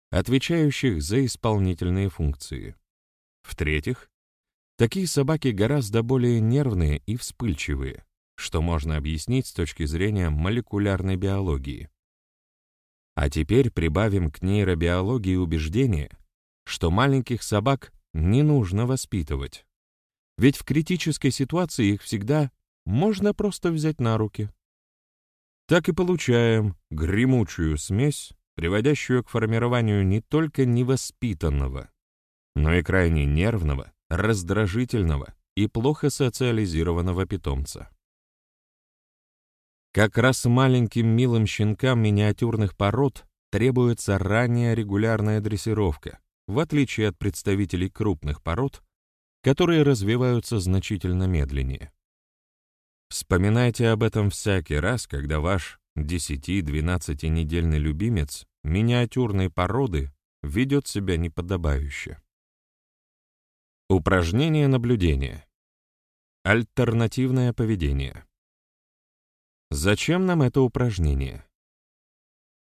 отвечающих за исполнительные функции. В-третьих, такие собаки гораздо более нервные и вспыльчивые, что можно объяснить с точки зрения молекулярной биологии. А теперь прибавим к нейробиологии убеждение, что маленьких собак не нужно воспитывать. Ведь в критической ситуации их всегда можно просто взять на руки. Так и получаем гремучую смесь, приводящую к формированию не только невоспитанного, но и крайне нервного, раздражительного и плохо социализированного питомца. Как раз маленьким милым щенкам миниатюрных пород требуется ранняя регулярная дрессировка, в отличие от представителей крупных пород, которые развиваются значительно медленнее. Вспоминайте об этом всякий раз, когда ваш 10-12 недельный любимец миниатюрной породы ведет себя неподобающе. Упражнение наблюдения. Альтернативное поведение. Зачем нам это упражнение?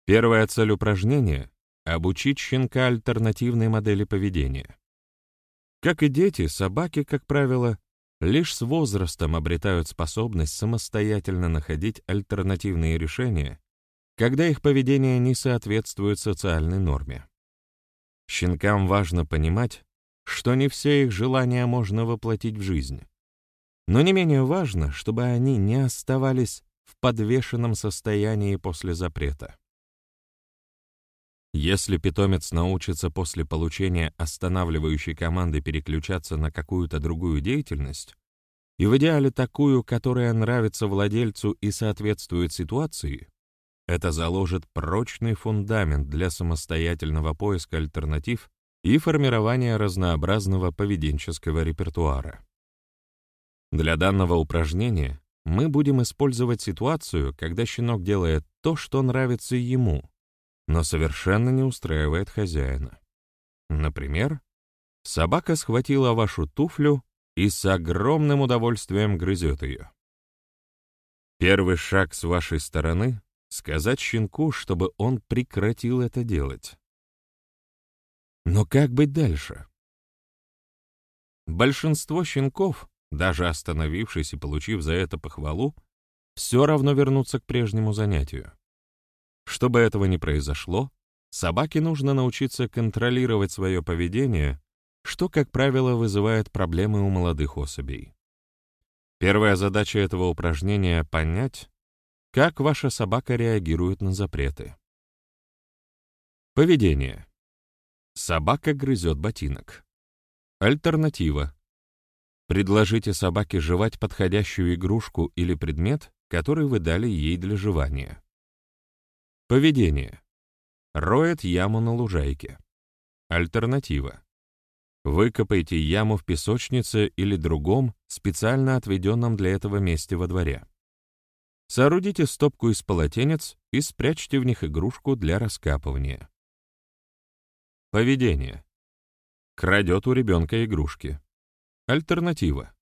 Первая цель упражнения — обучить щенка альтернативной модели поведения. Как и дети, собаки, как правило, лишь с возрастом обретают способность самостоятельно находить альтернативные решения, когда их поведение не соответствует социальной норме. Щенкам важно понимать, что не все их желания можно воплотить в жизнь. Но не менее важно, чтобы они не оставались в подвешенном состоянии после запрета. Если питомец научится после получения останавливающей команды переключаться на какую-то другую деятельность, и в идеале такую, которая нравится владельцу и соответствует ситуации, это заложит прочный фундамент для самостоятельного поиска альтернатив и формирования разнообразного поведенческого репертуара. Для данного упражнения мы будем использовать ситуацию, когда щенок делает то, что нравится ему, но совершенно не устраивает хозяина. Например, собака схватила вашу туфлю и с огромным удовольствием грызет ее. Первый шаг с вашей стороны — сказать щенку, чтобы он прекратил это делать. Но как быть дальше? Большинство щенков, даже остановившись и получив за это похвалу, все равно вернутся к прежнему занятию. Чтобы этого не произошло, собаке нужно научиться контролировать свое поведение, что, как правило, вызывает проблемы у молодых особей. Первая задача этого упражнения — понять, как ваша собака реагирует на запреты. Поведение. Собака грызет ботинок. Альтернатива. Предложите собаке жевать подходящую игрушку или предмет, который вы дали ей для жевания. Поведение. Роет яму на лужайке. Альтернатива. Выкопайте яму в песочнице или другом, специально отведенном для этого месте во дворе. Соорудите стопку из полотенец и спрячьте в них игрушку для раскапывания. Поведение. Крадет у ребенка игрушки. Альтернатива.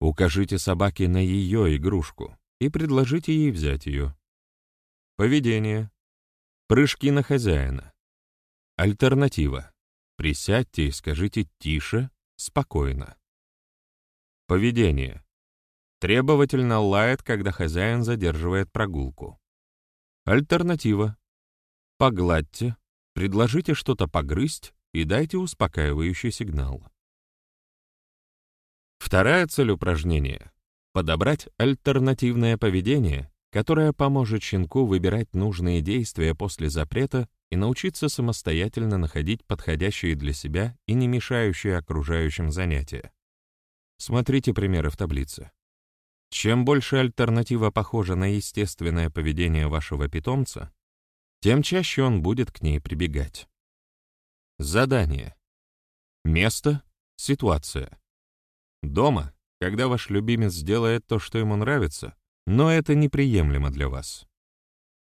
Укажите собаке на ее игрушку и предложите ей взять ее. Поведение. Прыжки на хозяина. Альтернатива. Присядьте и скажите «тише», «спокойно». Поведение. Требовательно лает, когда хозяин задерживает прогулку. Альтернатива. Погладьте, предложите что-то погрызть и дайте успокаивающий сигнал. Вторая цель упражнения — подобрать альтернативное поведение, которое поможет щенку выбирать нужные действия после запрета и научиться самостоятельно находить подходящие для себя и не мешающие окружающим занятия. Смотрите примеры в таблице. Чем больше альтернатива похожа на естественное поведение вашего питомца, тем чаще он будет к ней прибегать. Задание. Место, ситуация. Дома, когда ваш любимец делает то, что ему нравится, но это неприемлемо для вас.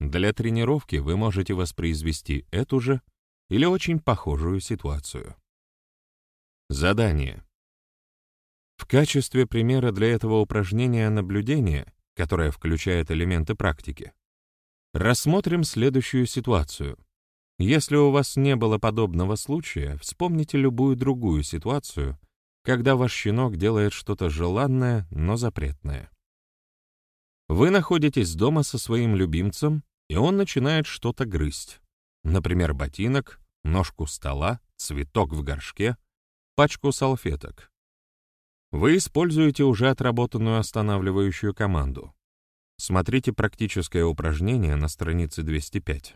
Для тренировки вы можете воспроизвести эту же или очень похожую ситуацию. Задание. В качестве примера для этого упражнения наблюдения, которое включает элементы практики, рассмотрим следующую ситуацию. Если у вас не было подобного случая, вспомните любую другую ситуацию, когда ваш щенок делает что-то желанное, но запретное. Вы находитесь дома со своим любимцем, и он начинает что-то грызть. Например, ботинок, ножку стола, цветок в горшке, пачку салфеток. Вы используете уже отработанную останавливающую команду. Смотрите практическое упражнение на странице 205.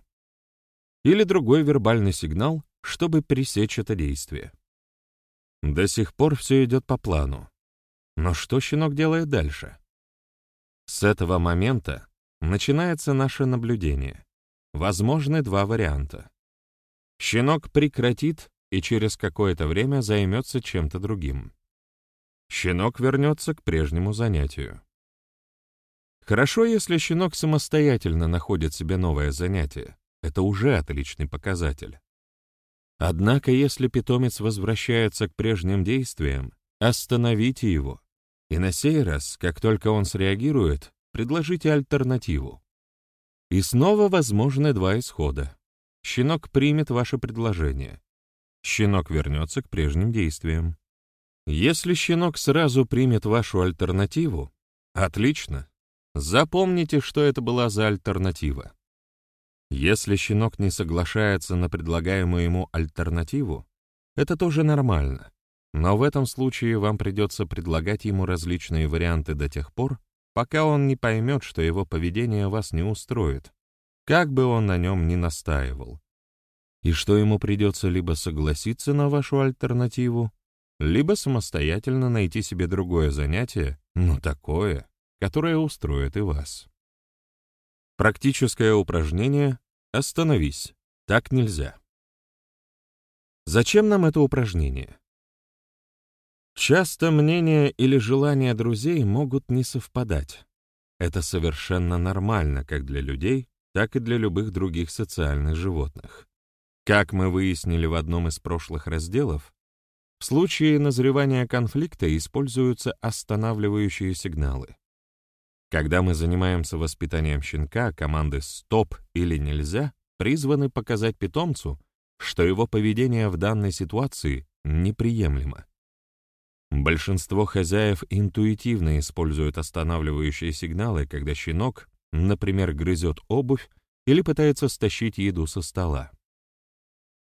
Или другой вербальный сигнал, чтобы пресечь это действие. До сих пор все идет по плану. Но что щенок делает дальше? С этого момента начинается наше наблюдение. Возможны два варианта. Щенок прекратит и через какое-то время займется чем-то другим щенок вернется к прежнему занятию. Хорошо, если щенок самостоятельно находит себе новое занятие. Это уже отличный показатель. Однако, если питомец возвращается к прежним действиям, остановите его. И на сей раз, как только он среагирует, предложите альтернативу. И снова возможны два исхода. Щенок примет ваше предложение. Щенок вернется к прежним действиям. Если щенок сразу примет вашу альтернативу, отлично. Запомните, что это была за альтернатива. Если щенок не соглашается на предлагаемую ему альтернативу, это тоже нормально. Но в этом случае вам придется предлагать ему различные варианты до тех пор, пока он не поймет, что его поведение вас не устроит, как бы он на нем ни настаивал. И что ему придется либо согласиться на вашу альтернативу, либо самостоятельно найти себе другое занятие, но такое, которое устроит и вас. Практическое упражнение «Остановись». Так нельзя. Зачем нам это упражнение? Часто мнения или желания друзей могут не совпадать. Это совершенно нормально как для людей, так и для любых других социальных животных. Как мы выяснили в одном из прошлых разделов, в случае назревания конфликта используются останавливающие сигналы. Когда мы занимаемся воспитанием щенка, команды «стоп» или «нельзя» призваны показать питомцу, что его поведение в данной ситуации неприемлемо. Большинство хозяев интуитивно используют останавливающие сигналы, когда щенок, например, грызет обувь или пытается стащить еду со стола.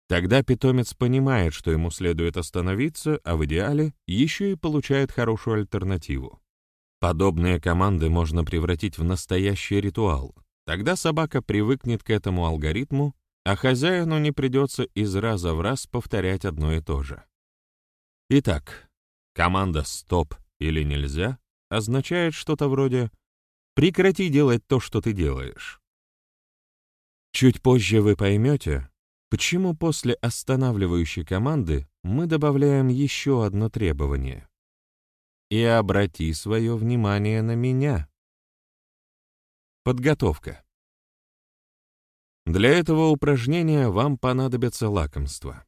Тогда питомец понимает, что ему следует остановиться, а в идеале еще и получает хорошую альтернативу. Подобные команды можно превратить в настоящий ритуал. Тогда собака привыкнет к этому алгоритму, а хозяину не придется из раза в раз повторять одно и то же. Итак, команда «стоп» или «нельзя» означает что-то вроде «прекрати делать то, что ты делаешь». Чуть позже вы поймете, Почему после останавливающей команды мы добавляем еще одно требование? И обрати свое внимание на меня. Подготовка. Для этого упражнения вам понадобятся лакомства.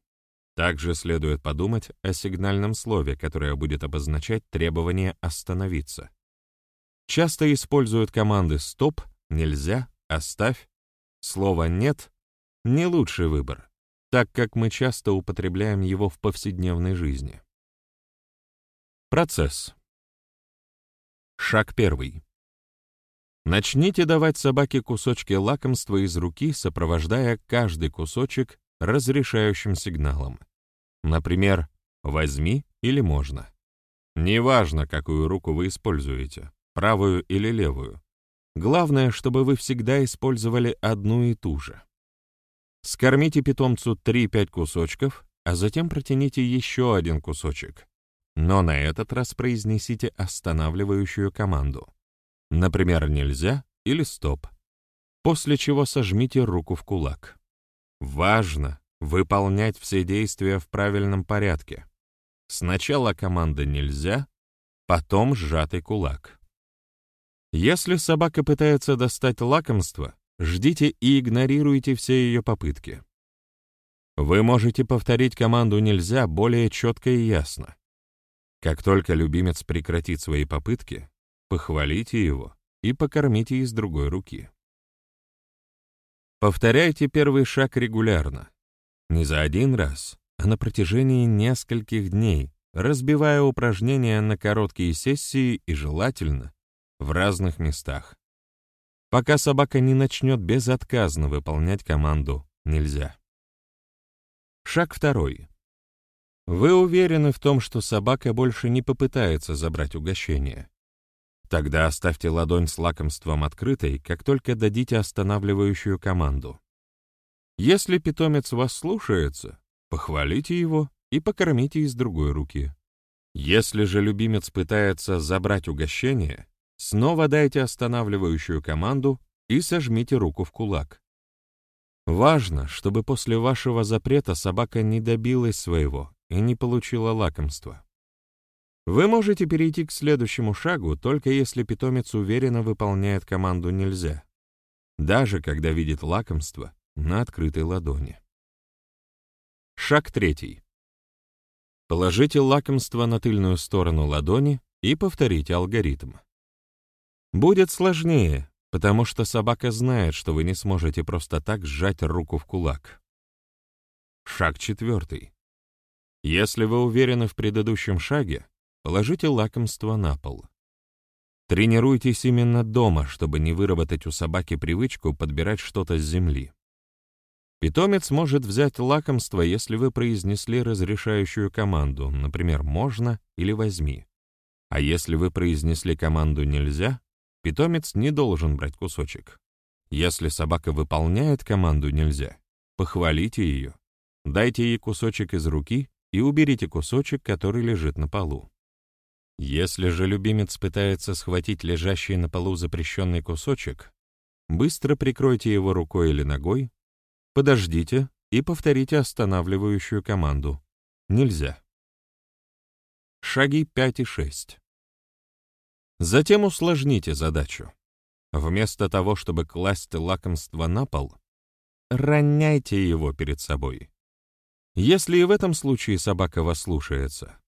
Также следует подумать о сигнальном слове, которое будет обозначать требование остановиться. Часто используют команды «стоп», «нельзя», «оставь», слово «нет» не лучший выбор. так как мы часто употребляем его в повседневной жизни. Процесс. Шаг первый. Начните давать собаке кусочки лакомства из руки, сопровождая каждый кусочек разрешающим сигналом. Например, «возьми» или «можно». Неважно, какую руку вы используете, правую или левую. Главное, чтобы вы всегда использовали одну и ту же. Скормите питомцу 3-5 кусочков, а затем протяните еще один кусочек. Но на этот раз произнесите останавливающую команду. Например, «нельзя» или «стоп», после чего сожмите руку в кулак. Важно выполнять все действия в правильном порядке. Сначала команда «нельзя», потом сжатый кулак. Если собака пытается достать лакомство, ждите и игнорируйте все ее попытки. Вы можете повторить команду «нельзя» более четко и ясно. Как только любимец прекратит свои попытки, похвалите его и покормите из другой руки. Повторяйте первый шаг регулярно. Не за один раз, а на протяжении нескольких дней, разбивая упражнения на короткие сессии и желательно в разных местах. Пока собака не начнет безотказно выполнять команду «нельзя». Шаг второй. Вы уверены в том, что собака больше не попытается забрать угощение. Тогда оставьте ладонь с лакомством открытой, как только дадите останавливающую команду. Если питомец вас слушается, похвалите его и покормите из другой руки. Если же любимец пытается забрать угощение, снова дайте останавливающую команду и сожмите руку в кулак. Важно, чтобы после вашего запрета собака не добилась своего и не получила лакомства. Вы можете перейти к следующему шагу, только если питомец уверенно выполняет команду «нельзя», даже когда видит лакомство на открытой ладони. Шаг третий. Положите лакомство на тыльную сторону ладони и повторите алгоритм. Будет сложнее, потому что собака знает, что вы не сможете просто так сжать руку в кулак. Шаг четвертый. Если вы уверены в предыдущем шаге, Положите лакомство на пол. Тренируйтесь именно дома, чтобы не выработать у собаки привычку подбирать что-то с земли. Питомец может взять лакомство, если вы произнесли разрешающую команду, например, «можно» или «возьми». А если вы произнесли команду «нельзя», питомец не должен брать кусочек. Если собака выполняет команду «нельзя», похвалите ее, дайте ей кусочек из руки и уберите кусочек, который лежит на полу. Если же любимец пытается схватить лежащий на полу запрещенный кусочек, быстро прикройте его рукой или ногой, подождите и повторите останавливающую команду «Нельзя». Шаги 5 и 6. Затем усложните задачу. Вместо того, чтобы класть лакомство на пол, роняйте его перед собой. Если и в этом случае собака вас слушается,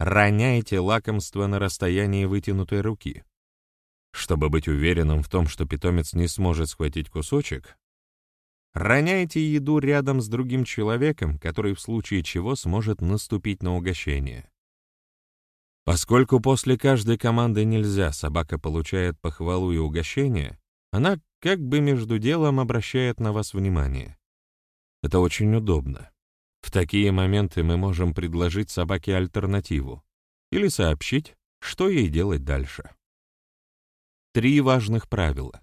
роняйте лакомство на расстоянии вытянутой руки. Чтобы быть уверенным в том, что питомец не сможет схватить кусочек, роняйте еду рядом с другим человеком, который в случае чего сможет наступить на угощение. Поскольку после каждой команды нельзя, собака получает похвалу и угощение, она как бы между делом обращает на вас внимание. Это очень удобно. В такие моменты мы можем предложить собаке альтернативу или сообщить, что ей делать дальше. Три важных правила.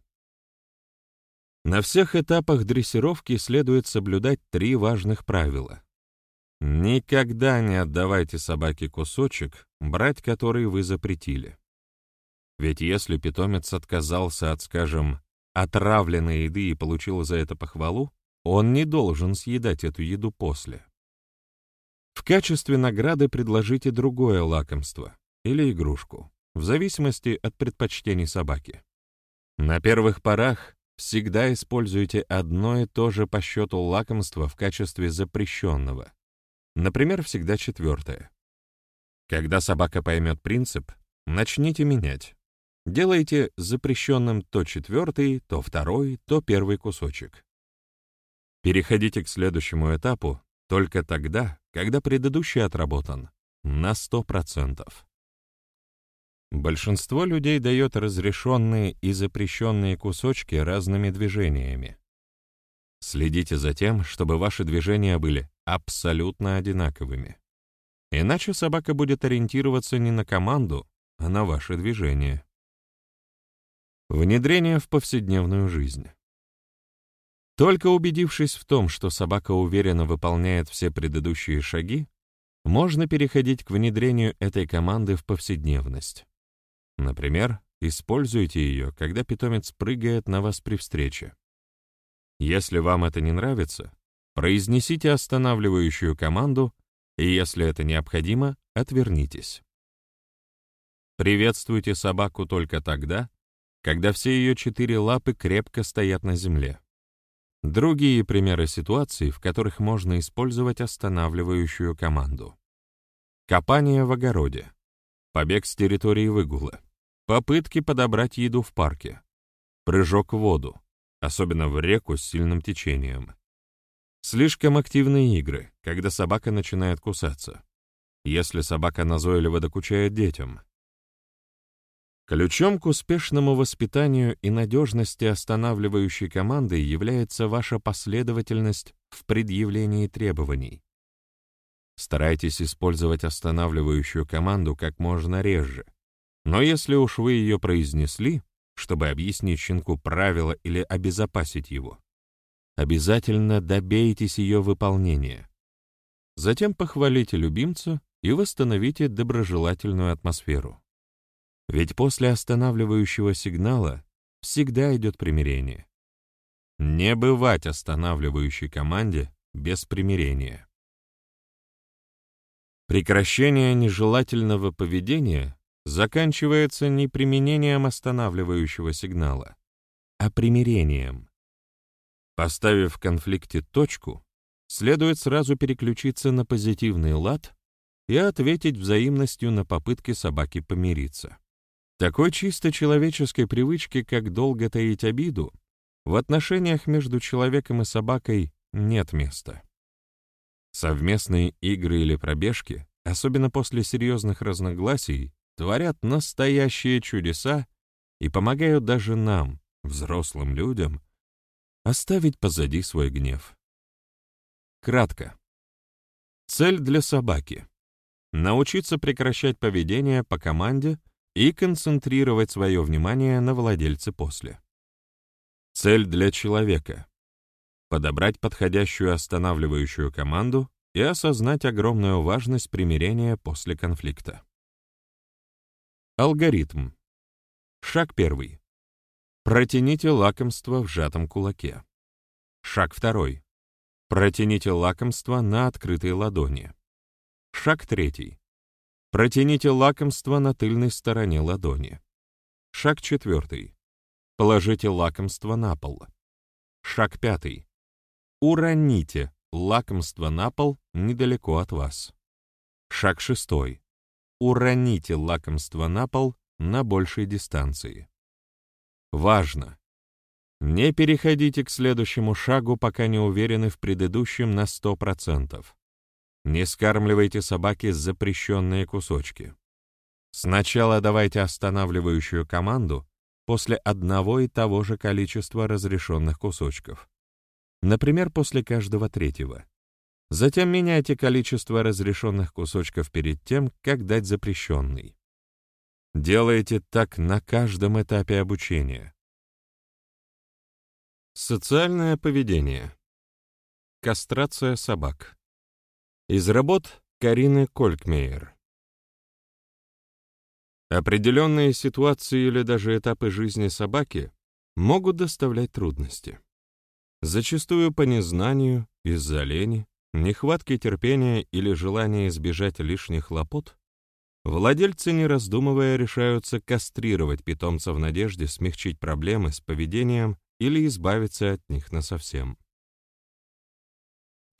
На всех этапах дрессировки следует соблюдать три важных правила. Никогда не отдавайте собаке кусочек, брать который вы запретили. Ведь если питомец отказался от, скажем, отравленной еды и получил за это похвалу, он не должен съедать эту еду после. В качестве награды предложите другое лакомство или игрушку, в зависимости от предпочтений собаки. На первых порах всегда используйте одно и то же по счету лакомство в качестве запрещенного. Например, всегда четвертое. Когда собака поймет принцип, начните менять. Делайте запрещенным то четвертый, то второй, то первый кусочек. Переходите к следующему этапу только тогда, когда предыдущий отработан на 100%. Большинство людей дает разрешенные и запрещенные кусочки разными движениями. Следите за тем, чтобы ваши движения были абсолютно одинаковыми. Иначе собака будет ориентироваться не на команду, а на ваши движения. Внедрение в повседневную жизнь. Только убедившись в том, что собака уверенно выполняет все предыдущие шаги, можно переходить к внедрению этой команды в повседневность. Например, используйте ее, когда питомец прыгает на вас при встрече. Если вам это не нравится, произнесите останавливающую команду, и если это необходимо, отвернитесь. Приветствуйте собаку только тогда, когда все ее четыре лапы крепко стоят на земле. Другие примеры ситуаций, в которых можно использовать останавливающую команду. Копание в огороде. Побег с территории выгула. Попытки подобрать еду в парке. Прыжок в воду, особенно в реку с сильным течением. Слишком активные игры, когда собака начинает кусаться. Если собака назойливо докучает детям, Ключом к успешному воспитанию и надежности останавливающей команды является ваша последовательность в предъявлении требований. Старайтесь использовать останавливающую команду как можно реже, но если уж вы ее произнесли, чтобы объяснить щенку правила или обезопасить его, обязательно добейтесь ее выполнения. Затем похвалите любимца и восстановите доброжелательную атмосферу. Ведь после останавливающего сигнала всегда идет примирение. Не бывать останавливающей команде без примирения. Прекращение нежелательного поведения заканчивается не применением останавливающего сигнала, а примирением. Поставив в конфликте точку, следует сразу переключиться на позитивный лад и ответить взаимностью на попытки собаки помириться. Такой чисто человеческой привычки, как долго таить обиду, в отношениях между человеком и собакой нет места. Совместные игры или пробежки, особенно после серьезных разногласий, творят настоящие чудеса и помогают даже нам, взрослым людям, оставить позади свой гнев. Кратко. Цель для собаки — научиться прекращать поведение по команде — и концентрировать свое внимание на владельце после. Цель для человека — подобрать подходящую останавливающую команду и осознать огромную важность примирения после конфликта. Алгоритм. Шаг первый. Протяните лакомство в сжатом кулаке. Шаг второй. Протяните лакомство на открытой ладони. Шаг третий. Протяните лакомство на тыльной стороне ладони. Шаг четвертый. Положите лакомство на пол. Шаг пятый. Уроните лакомство на пол недалеко от вас. Шаг шестой. Уроните лакомство на пол на большей дистанции. Важно! Не переходите к следующему шагу, пока не уверены в предыдущем на 100%. Не скармливайте собаке запрещенные кусочки. Сначала давайте останавливающую команду после одного и того же количества разрешенных кусочков. Например, после каждого третьего. Затем меняйте количество разрешенных кусочков перед тем, как дать запрещенный. Делайте так на каждом этапе обучения. Социальное поведение. Кастрация собак. Из работ Карины Колькмейер. Определенные ситуации или даже этапы жизни собаки могут доставлять трудности. Зачастую по незнанию, из-за лени, нехватки терпения или желания избежать лишних хлопот, владельцы, не раздумывая, решаются кастрировать питомца в надежде смягчить проблемы с поведением или избавиться от них насовсем.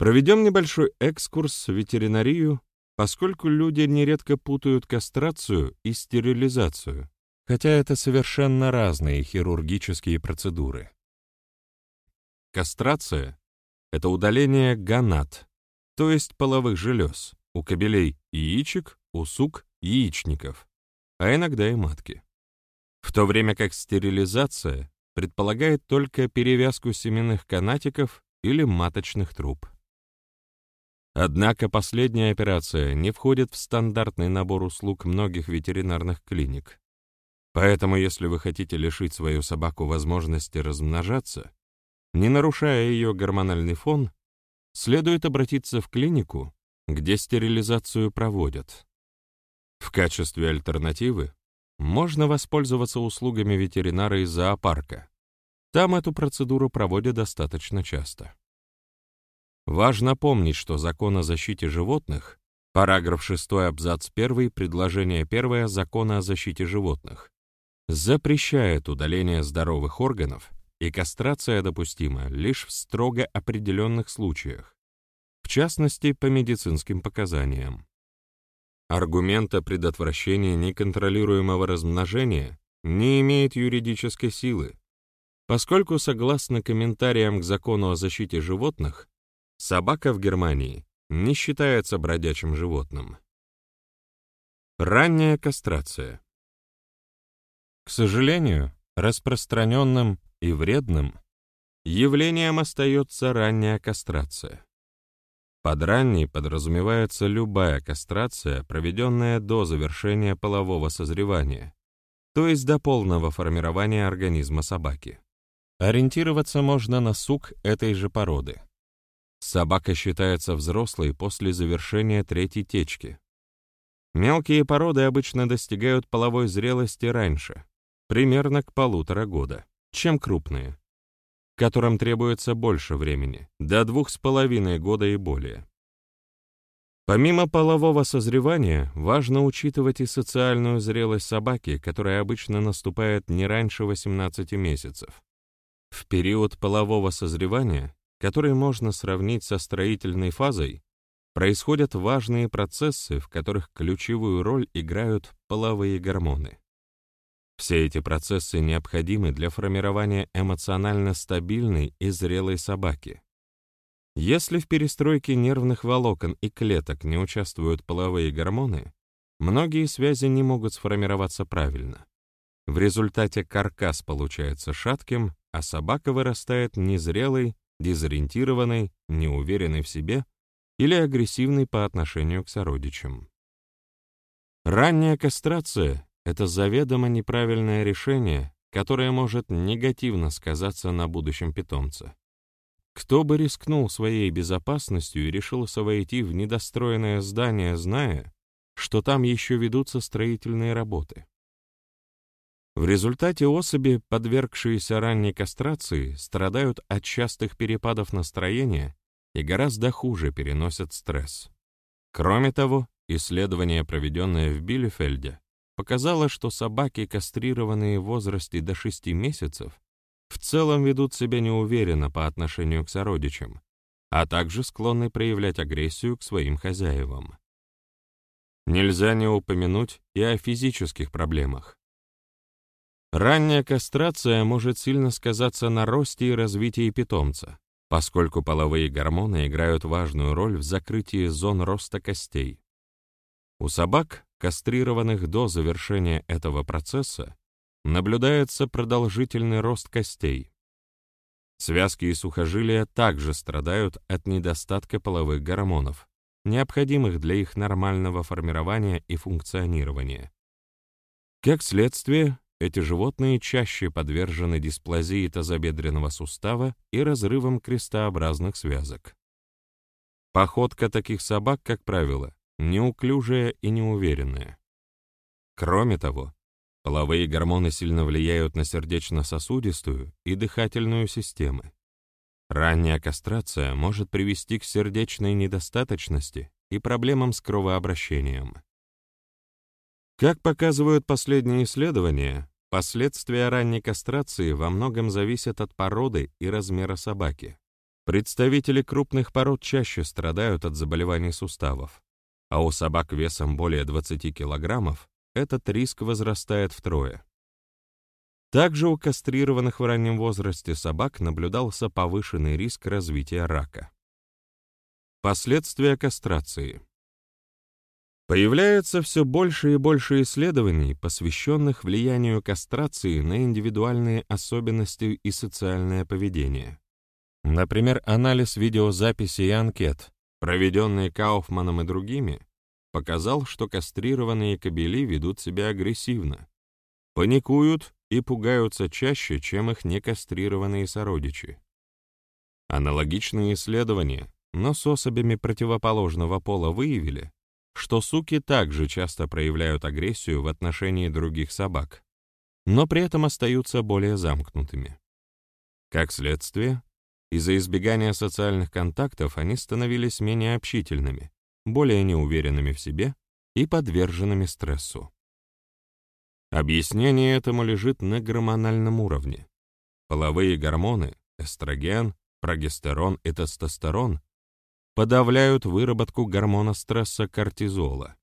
Проведем небольшой экскурс в ветеринарию, поскольку люди нередко путают кастрацию и стерилизацию, хотя это совершенно разные хирургические процедуры. Кастрация это удаление гонад, то есть половых желез, у кобелей яичек, у сук яичников, а иногда и матки. В то время как стерилизация предполагает только перевязку семенных канатиков или маточных труб. Однако последняя операция не входит в стандартный набор услуг многих ветеринарных клиник. Поэтому, если вы хотите лишить свою собаку возможности размножаться, не нарушая ее гормональный фон, следует обратиться в клинику, где стерилизацию проводят. В качестве альтернативы можно воспользоваться услугами ветеринара из зоопарка. Там эту процедуру проводят достаточно часто. Важно помнить, что закон о защите животных, параграф 6 абзац 1, предложение 1 закона о защите животных, запрещает удаление здоровых органов, и кастрация допустима лишь в строго определенных случаях, в частности, по медицинским показаниям. Аргумент о предотвращении неконтролируемого размножения не имеет юридической силы, поскольку, согласно комментариям к закону о защите животных, Собака в Германии не считается бродячим животным. Ранняя кастрация. К сожалению, распространенным и вредным явлением остается ранняя кастрация. Под ранней подразумевается любая кастрация, проведенная до завершения полового созревания, то есть до полного формирования организма собаки. Ориентироваться можно на сук этой же породы. Собака считается взрослой после завершения третьей течки. Мелкие породы обычно достигают половой зрелости раньше, примерно к полутора года, чем крупные, которым требуется больше времени, до двух с половиной года и более. Помимо полового созревания, важно учитывать и социальную зрелость собаки, которая обычно наступает не раньше 18 месяцев. В период полового созревания который можно сравнить со строительной фазой, происходят важные процессы, в которых ключевую роль играют половые гормоны. Все эти процессы необходимы для формирования эмоционально стабильной и зрелой собаки. Если в перестройке нервных волокон и клеток не участвуют половые гормоны, многие связи не могут сформироваться правильно. В результате каркас получается шатким, а собака вырастает незрелой дезориентированной, неуверенной в себе или агрессивной по отношению к сородичам. Ранняя кастрация — это заведомо неправильное решение, которое может негативно сказаться на будущем питомца. Кто бы рискнул своей безопасностью и решился войти в недостроенное здание, зная, что там еще ведутся строительные работы? В результате особи, подвергшиеся ранней кастрации, страдают от частых перепадов настроения и гораздо хуже переносят стресс. Кроме того, исследование, проведенное в Билефельде, показало, что собаки, кастрированные в возрасте до 6 месяцев, в целом ведут себя неуверенно по отношению к сородичам, а также склонны проявлять агрессию к своим хозяевам. Нельзя не упомянуть и о физических проблемах. Ранняя кастрация может сильно сказаться на росте и развитии питомца, поскольку половые гормоны играют важную роль в закрытии зон роста костей. У собак, кастрированных до завершения этого процесса, наблюдается продолжительный рост костей. Связки и сухожилия также страдают от недостатка половых гормонов, необходимых для их нормального формирования и функционирования. Как следствие, эти животные чаще подвержены дисплазии тазобедренного сустава и разрывам крестообразных связок. Походка таких собак, как правило, неуклюжая и неуверенная. Кроме того, половые гормоны сильно влияют на сердечно-сосудистую и дыхательную системы. Ранняя кастрация может привести к сердечной недостаточности и проблемам с кровообращением. Как показывают последние исследования, Последствия ранней кастрации во многом зависят от породы и размера собаки. Представители крупных пород чаще страдают от заболеваний суставов, а у собак весом более 20 килограммов этот риск возрастает втрое. Также у кастрированных в раннем возрасте собак наблюдался повышенный риск развития рака. Последствия кастрации. Появляется все больше и больше исследований, посвященных влиянию кастрации на индивидуальные особенности и социальное поведение. Например, анализ видеозаписей и анкет, проведенные Кауфманом и другими, показал, что кастрированные кобели ведут себя агрессивно, паникуют и пугаются чаще, чем их некастрированные сородичи. Аналогичные исследования, но с особями противоположного пола выявили, что суки также часто проявляют агрессию в отношении других собак, но при этом остаются более замкнутыми. Как следствие, из-за избегания социальных контактов они становились менее общительными, более неуверенными в себе и подверженными стрессу. Объяснение этому лежит на гормональном уровне. Половые гормоны, эстроген, прогестерон и тестостерон подавляют выработку гормона стресса кортизола.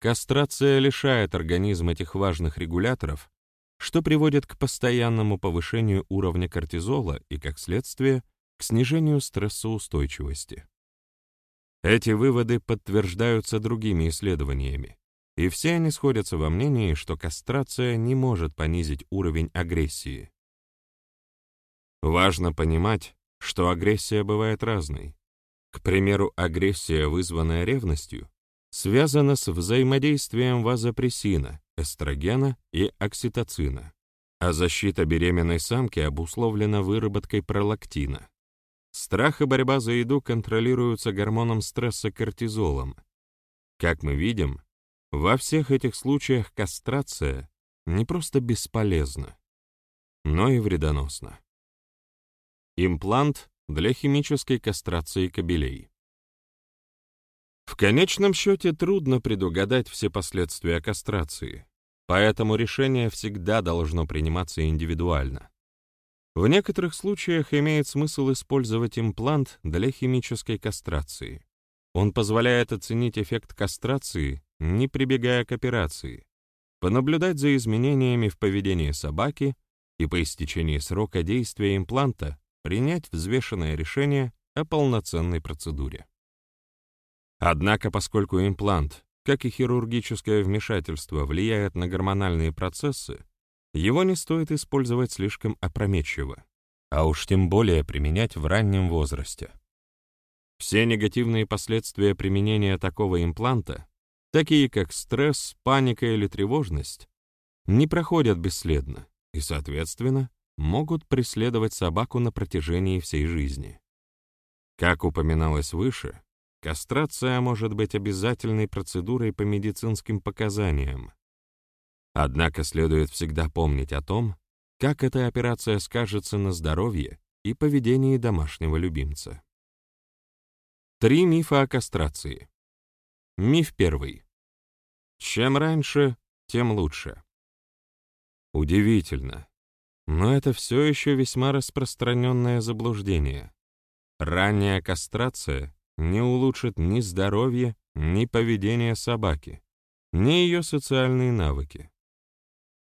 Кастрация лишает организм этих важных регуляторов, что приводит к постоянному повышению уровня кортизола и, как следствие, к снижению стрессоустойчивости. Эти выводы подтверждаются другими исследованиями, и все они сходятся во мнении, что кастрация не может понизить уровень агрессии. Важно понимать, что агрессия бывает разной. К примеру, агрессия, вызванная ревностью, связана с взаимодействием вазопрессина, эстрогена и окситоцина, а защита беременной самки обусловлена выработкой пролактина. Страх и борьба за еду контролируются гормоном стресса кортизолом. Как мы видим, во всех этих случаях кастрация не просто бесполезна, но и вредоносна. Имплант для химической кастрации кобелей. В конечном счете трудно предугадать все последствия кастрации, поэтому решение всегда должно приниматься индивидуально. В некоторых случаях имеет смысл использовать имплант для химической кастрации. Он позволяет оценить эффект кастрации не прибегая к операции, понаблюдать за изменениями в поведении собаки и по истечении срока действия импланта принять взвешенное решение о полноценной процедуре. Однако, поскольку имплант, как и хирургическое вмешательство, влияет на гормональные процессы, его не стоит использовать слишком опрометчиво, а уж тем более применять в раннем возрасте. Все негативные последствия применения такого импланта такие как стресс, паника или тревожность, не проходят бесследно и, соответственно, могут преследовать собаку на протяжении всей жизни. Как упоминалось выше, кастрация может быть обязательной процедурой по медицинским показаниям. Однако следует всегда помнить о том, как эта операция скажется на здоровье и поведении домашнего любимца. Три мифа о кастрации. Миф первый. Чем раньше, тем лучше. Удивительно, но это все еще весьма распространенное заблуждение. Ранняя кастрация не улучшит ни здоровье, ни поведение собаки, ни ее социальные навыки.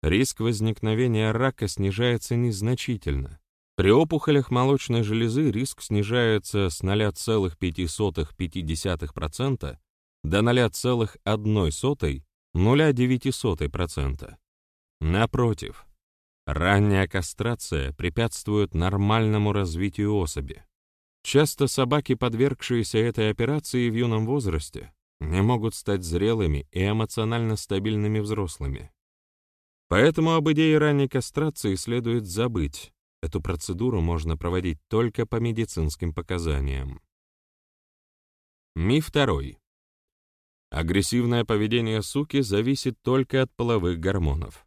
Риск возникновения рака снижается незначительно. При опухолях молочной железы риск снижается с 0,05% до 0,01-0,09%. Напротив, ранняя кастрация препятствует нормальному развитию особи. Часто собаки, подвергшиеся этой операции в юном возрасте, не могут стать зрелыми и эмоционально стабильными взрослыми. Поэтому об идее ранней кастрации следует забыть. Эту процедуру можно проводить только по медицинским показаниям. Миф второй. Агрессивное поведение суки зависит только от половых гормонов.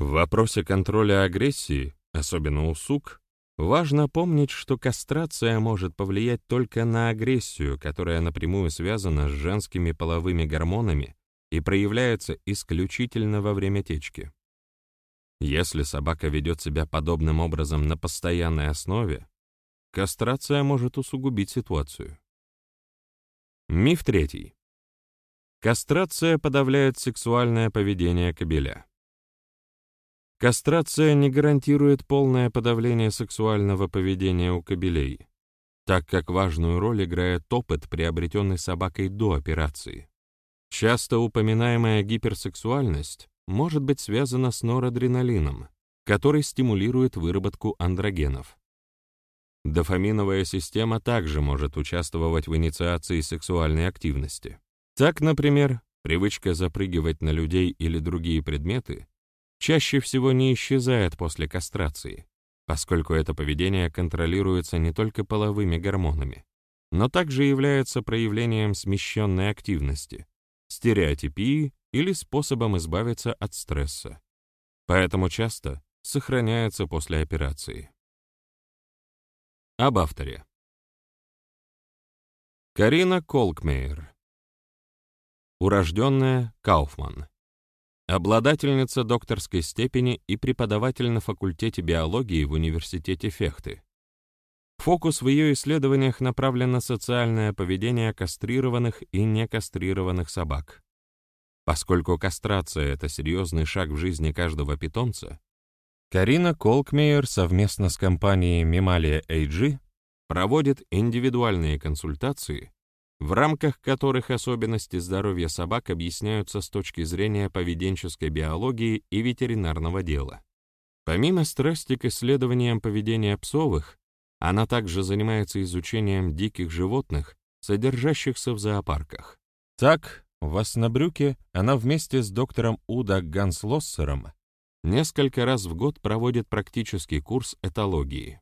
В вопросе контроля агрессии, особенно у сук, важно помнить, что кастрация может повлиять только на агрессию, которая напрямую связана с женскими половыми гормонами и проявляется исключительно во время течки. Если собака ведет себя подобным образом на постоянной основе, кастрация может усугубить ситуацию. Миф третий. Кастрация подавляет сексуальное поведение кобеля. Кастрация не гарантирует полное подавление сексуального поведения у кобелей, так как важную роль играет опыт, приобретенный собакой до операции. Часто упоминаемая гиперсексуальность может быть связана с норадреналином, который стимулирует выработку андрогенов. Дофаминовая система также может участвовать в инициации сексуальной активности. Так, например, привычка запрыгивать на людей или другие предметы чаще всего не исчезает после кастрации, поскольку это поведение контролируется не только половыми гормонами, но также является проявлением смещенной активности, стереотипии или способом избавиться от стресса. Поэтому часто сохраняется после операции. Об авторе. Карина Колкмейер. Урожденная Кауфман обладательница докторской степени и преподаватель на факультете биологии в Университете Фехты. Фокус в ее исследованиях направлен на социальное поведение кастрированных и некастрированных собак. Поскольку кастрация — это серьезный шаг в жизни каждого питомца, Карина Колкмейер совместно с компанией Mimalia AG проводит индивидуальные консультации в рамках которых особенности здоровья собак объясняются с точки зрения поведенческой биологии и ветеринарного дела. Помимо страсти к исследованиям поведения псовых, она также занимается изучением диких животных, содержащихся в зоопарках. Так, в Оснабрюке она вместе с доктором Уда Ганслоссером несколько раз в год проводит практический курс этологии.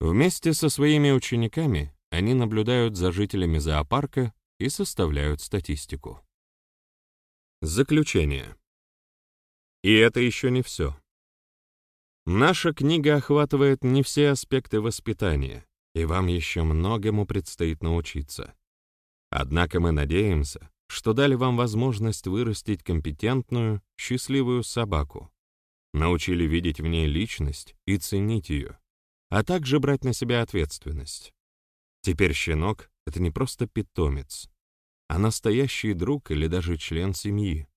Вместе со своими учениками они наблюдают за жителями зоопарка и составляют статистику. Заключение. И это еще не все. Наша книга охватывает не все аспекты воспитания, и вам еще многому предстоит научиться. Однако мы надеемся, что дали вам возможность вырастить компетентную, счастливую собаку, научили видеть в ней личность и ценить ее, а также брать на себя ответственность. Теперь щенок — это не просто питомец, а настоящий друг или даже член семьи.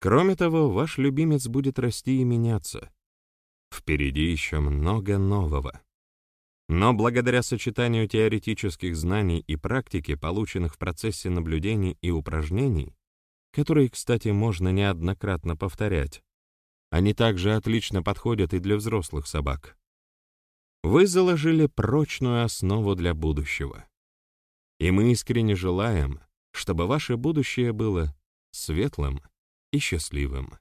Кроме того, ваш любимец будет расти и меняться. Впереди еще много нового. Но благодаря сочетанию теоретических знаний и практики, полученных в процессе наблюдений и упражнений, которые, кстати, можно неоднократно повторять, они также отлично подходят и для взрослых собак вы заложили прочную основу для будущего. И мы искренне желаем, чтобы ваше будущее было светлым и счастливым.